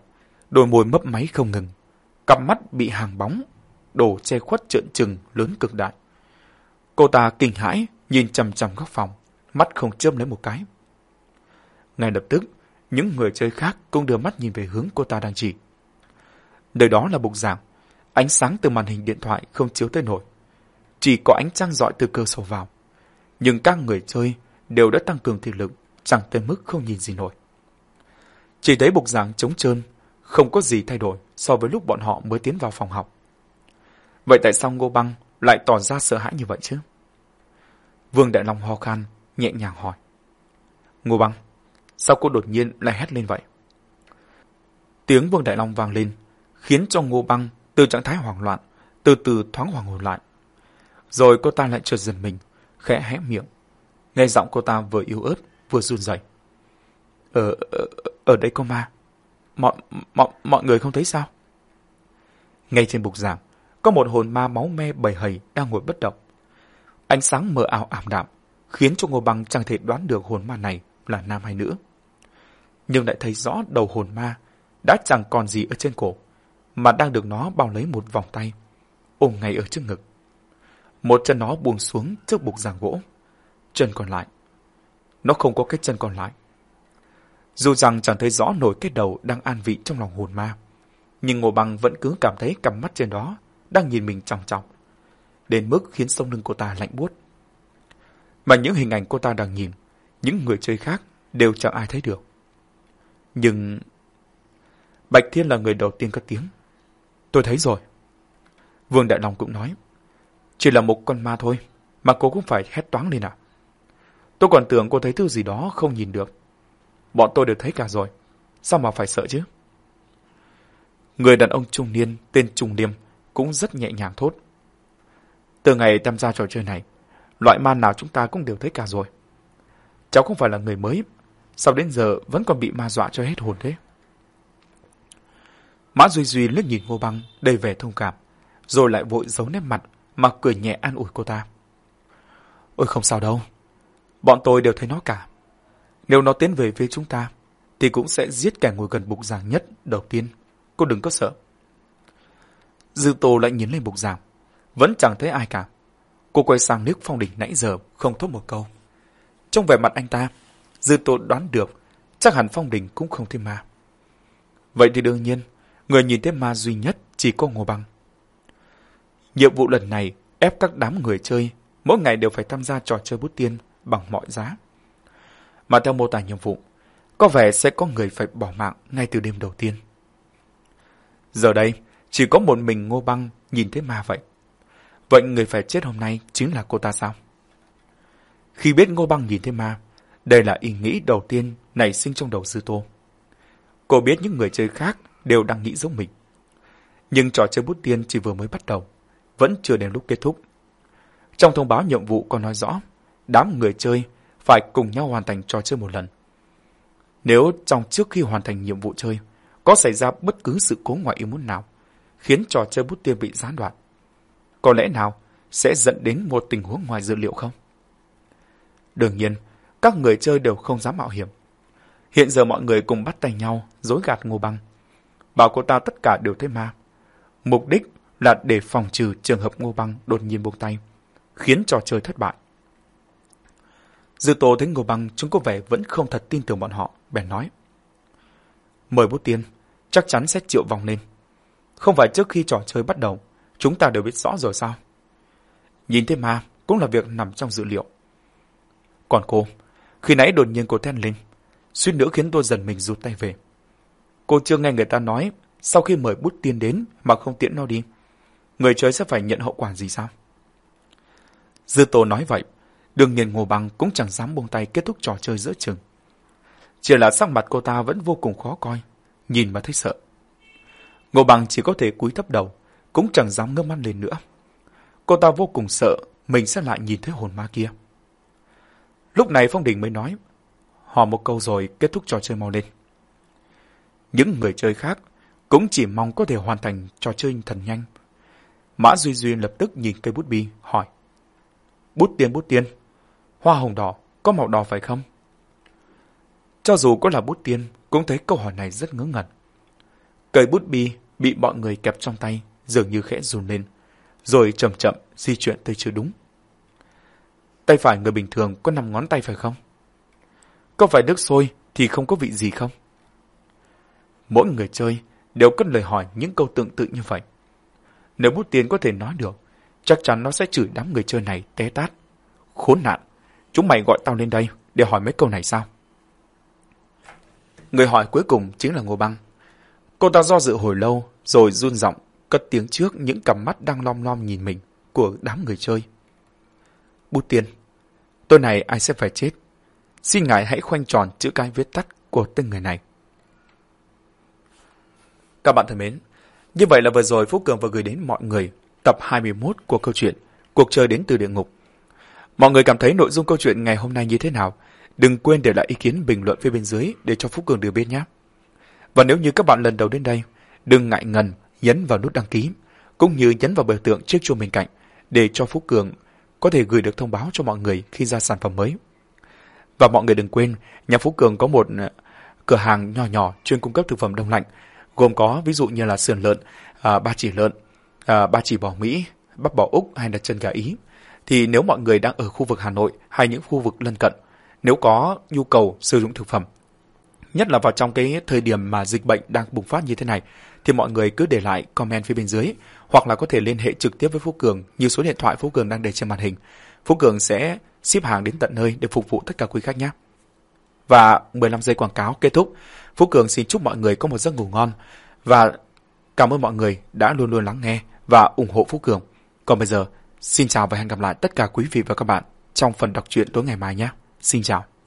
đôi môi mấp máy không ngừng, cặp mắt bị hàng bóng, đổ che khuất trợn trừng lớn cực đại. Cô ta kinh hãi nhìn chằm chằm góc phòng, mắt không chớp lấy một cái. Ngay lập tức, những người chơi khác cũng đưa mắt nhìn về hướng cô ta đang chỉ. Nơi đó là bục giảng, ánh sáng từ màn hình điện thoại không chiếu tới nổi. Chỉ có ánh trăng dọi từ cơ sổ vào. Nhưng các người chơi đều đã tăng cường thị lực, chẳng tới mức không nhìn gì nổi. Chỉ thấy bục giảng trống trơn, không có gì thay đổi so với lúc bọn họ mới tiến vào phòng học. Vậy tại sao Ngô Băng lại tỏ ra sợ hãi như vậy chứ? Vương Đại Long ho khan, nhẹ nhàng hỏi. Ngô Băng, sao cô đột nhiên lại hét lên vậy? Tiếng Vương Đại Long vang lên, khiến cho Ngô Băng từ trạng thái hoảng loạn, từ từ thoáng hoàng hồn lại. Rồi cô ta lại chợt giật mình, khẽ hé miệng. Nghe giọng cô ta vừa yếu ớt, vừa run rẩy. Ở, ở, ở đây có ma. Mọi, mọi, mọi người không thấy sao? Ngay trên bục giảng, có một hồn ma máu me bầy hầy đang ngồi bất động. Ánh sáng mờ ảo ảm đạm, khiến cho Ngô bằng chẳng thể đoán được hồn ma này là nam hay nữ. Nhưng lại thấy rõ đầu hồn ma đã chẳng còn gì ở trên cổ, mà đang được nó bao lấy một vòng tay, ôm ngay ở trước ngực. Một chân nó buông xuống trước bục giảng gỗ, chân còn lại. Nó không có cái chân còn lại. Dù rằng chẳng thấy rõ nổi cái đầu đang an vị trong lòng hồn ma, nhưng Ngô bằng vẫn cứ cảm thấy cặp mắt trên đó đang nhìn mình trọng trọng, đến mức khiến sông lưng cô ta lạnh buốt. Mà những hình ảnh cô ta đang nhìn, những người chơi khác đều chẳng ai thấy được. Nhưng... Bạch Thiên là người đầu tiên cất tiếng. Tôi thấy rồi. Vương Đại Long cũng nói. Chỉ là một con ma thôi, mà cô cũng phải hét toáng lên à. Tôi còn tưởng cô thấy thứ gì đó không nhìn được. Bọn tôi đều thấy cả rồi. Sao mà phải sợ chứ? Người đàn ông trung niên tên Trung Liêm cũng rất nhẹ nhàng thốt. Từ ngày tham gia trò chơi này, loại ma nào chúng ta cũng đều thấy cả rồi. Cháu không phải là người mới, sao đến giờ vẫn còn bị ma dọa cho hết hồn thế? Mã Duy Duy liếc nhìn Ngô Băng đầy vẻ thông cảm, rồi lại vội giấu nét mặt mà cười nhẹ an ủi cô ta. Ôi không sao đâu, bọn tôi đều thấy nó cả. Nếu nó tiến về phía chúng ta, thì cũng sẽ giết kẻ ngồi gần bục giảng nhất đầu tiên. Cô đừng có sợ. Dư Tô lại nhìn lên bục giảng. Vẫn chẳng thấy ai cả. Cô quay sang nước phong đỉnh nãy giờ, không thốt một câu. Trong vẻ mặt anh ta, Dư Tô đoán được, chắc hẳn phong đỉnh cũng không thấy ma. Vậy thì đương nhiên, người nhìn thấy ma duy nhất chỉ có Ngô Băng. Nhiệm vụ lần này ép các đám người chơi mỗi ngày đều phải tham gia trò chơi bút tiên bằng mọi giá. Mà theo mô tả nhiệm vụ, có vẻ sẽ có người phải bỏ mạng ngay từ đêm đầu tiên. Giờ đây, chỉ có một mình Ngô Băng nhìn thấy ma vậy. Vậy người phải chết hôm nay chính là cô ta sao? Khi biết Ngô Băng nhìn thấy ma, đây là ý nghĩ đầu tiên nảy sinh trong đầu Sư Tô. Cô biết những người chơi khác đều đang nghĩ giống mình. Nhưng trò chơi bút tiên chỉ vừa mới bắt đầu, vẫn chưa đến lúc kết thúc. Trong thông báo nhiệm vụ có nói rõ, đám người chơi phải cùng nhau hoàn thành trò chơi một lần. Nếu trong trước khi hoàn thành nhiệm vụ chơi, có xảy ra bất cứ sự cố ngoại ý muốn nào, khiến trò chơi bút tiên bị gián đoạn, có lẽ nào sẽ dẫn đến một tình huống ngoài dự liệu không? Đương nhiên, các người chơi đều không dám mạo hiểm. Hiện giờ mọi người cùng bắt tay nhau, dối gạt Ngô Băng. Bảo cô ta tất cả đều thế ma. Mục đích là để phòng trừ trường hợp Ngô Băng đột nhiên buông tay, khiến trò chơi thất bại. Dư Tô thấy Ngô Băng chúng có vẻ vẫn không thật tin tưởng bọn họ, bèn nói. Mời bút tiên, chắc chắn sẽ triệu vòng lên. Không phải trước khi trò chơi bắt đầu, chúng ta đều biết rõ rồi sao? Nhìn thấy ma cũng là việc nằm trong dự liệu. Còn cô, khi nãy đột nhiên cô thét lên, suýt nữa khiến tôi dần mình rút tay về. Cô chưa nghe người ta nói, sau khi mời bút tiên đến mà không tiễn nó đi, người chơi sẽ phải nhận hậu quả gì sao? Dư Tô nói vậy, đương nhiên Ngô Bằng cũng chẳng dám buông tay kết thúc trò chơi giữa chừng. Chỉ là sắc mặt cô ta vẫn vô cùng khó coi, nhìn mà thấy sợ. Ngô Bằng chỉ có thể cúi thấp đầu, cũng chẳng dám ngơ mắt lên nữa. Cô ta vô cùng sợ mình sẽ lại nhìn thấy hồn ma kia. Lúc này Phong Đình mới nói, họ một câu rồi kết thúc trò chơi mau lên. Những người chơi khác cũng chỉ mong có thể hoàn thành trò chơi thần nhanh. Mã Duy Duy lập tức nhìn cây bút bi, hỏi. Bút tiên bút tiên, hoa hồng đỏ có màu đỏ phải không? Cho dù có là bút tiên, cũng thấy câu hỏi này rất ngớ ngẩn. Cây bút bi bị mọi người kẹp trong tay, dường như khẽ run lên, rồi chậm chậm di chuyển tới chưa đúng. Tay phải người bình thường có nằm ngón tay phải không? Có phải nước sôi thì không có vị gì không? Mỗi người chơi đều cất lời hỏi những câu tương tự như vậy. Nếu bút tiền có thể nói được, chắc chắn nó sẽ chửi đám người chơi này té tát. Khốn nạn, chúng mày gọi tao lên đây để hỏi mấy câu này sao? Người hỏi cuối cùng chính là Ngô Băng. Cô ta do dự hồi lâu, rồi run giọng cất tiếng trước những cặp mắt đang lom lom nhìn mình của đám người chơi. Bút tiên, tôi này ai sẽ phải chết? Xin ngài hãy khoanh tròn chữ cái viết tắt của từng người này. Các bạn thân mến, như vậy là vừa rồi Phúc Cường vừa gửi đến mọi người tập 21 của câu chuyện Cuộc chơi đến từ địa ngục. Mọi người cảm thấy nội dung câu chuyện ngày hôm nay như thế nào? Đừng quên để lại ý kiến bình luận phía bên dưới để cho Phúc Cường được biết nhé. Và nếu như các bạn lần đầu đến đây, đừng ngại ngần nhấn vào nút đăng ký, cũng như nhấn vào biểu tượng chiếc chuông bên cạnh để cho Phú Cường có thể gửi được thông báo cho mọi người khi ra sản phẩm mới. Và mọi người đừng quên, nhà Phú Cường có một ờ, cửa hàng nhỏ nhỏ chuyên cung cấp thực phẩm đông lạnh, gồm có ví dụ như là sườn lợn, à, ba chỉ lợn, à, ba chỉ bò Mỹ, bắp bò Úc hay là chân gà Ý. Thì nếu mọi người đang ở khu vực Hà Nội hay những khu vực lân cận, nếu có nhu cầu sử dụng thực phẩm, nhất là vào trong cái thời điểm mà dịch bệnh đang bùng phát như thế này, thì mọi người cứ để lại comment phía bên dưới hoặc là có thể liên hệ trực tiếp với Phú Cường như số điện thoại Phú Cường đang để trên màn hình. Phú Cường sẽ ship hàng đến tận nơi để phục vụ tất cả quý khách nhé. Và 15 giây quảng cáo kết thúc. Phú Cường xin chúc mọi người có một giấc ngủ ngon và cảm ơn mọi người đã luôn luôn lắng nghe và ủng hộ Phú Cường. Còn bây giờ, xin chào và hẹn gặp lại tất cả quý vị và các bạn trong phần đọc truyện tối ngày mai nhé. Xin chào.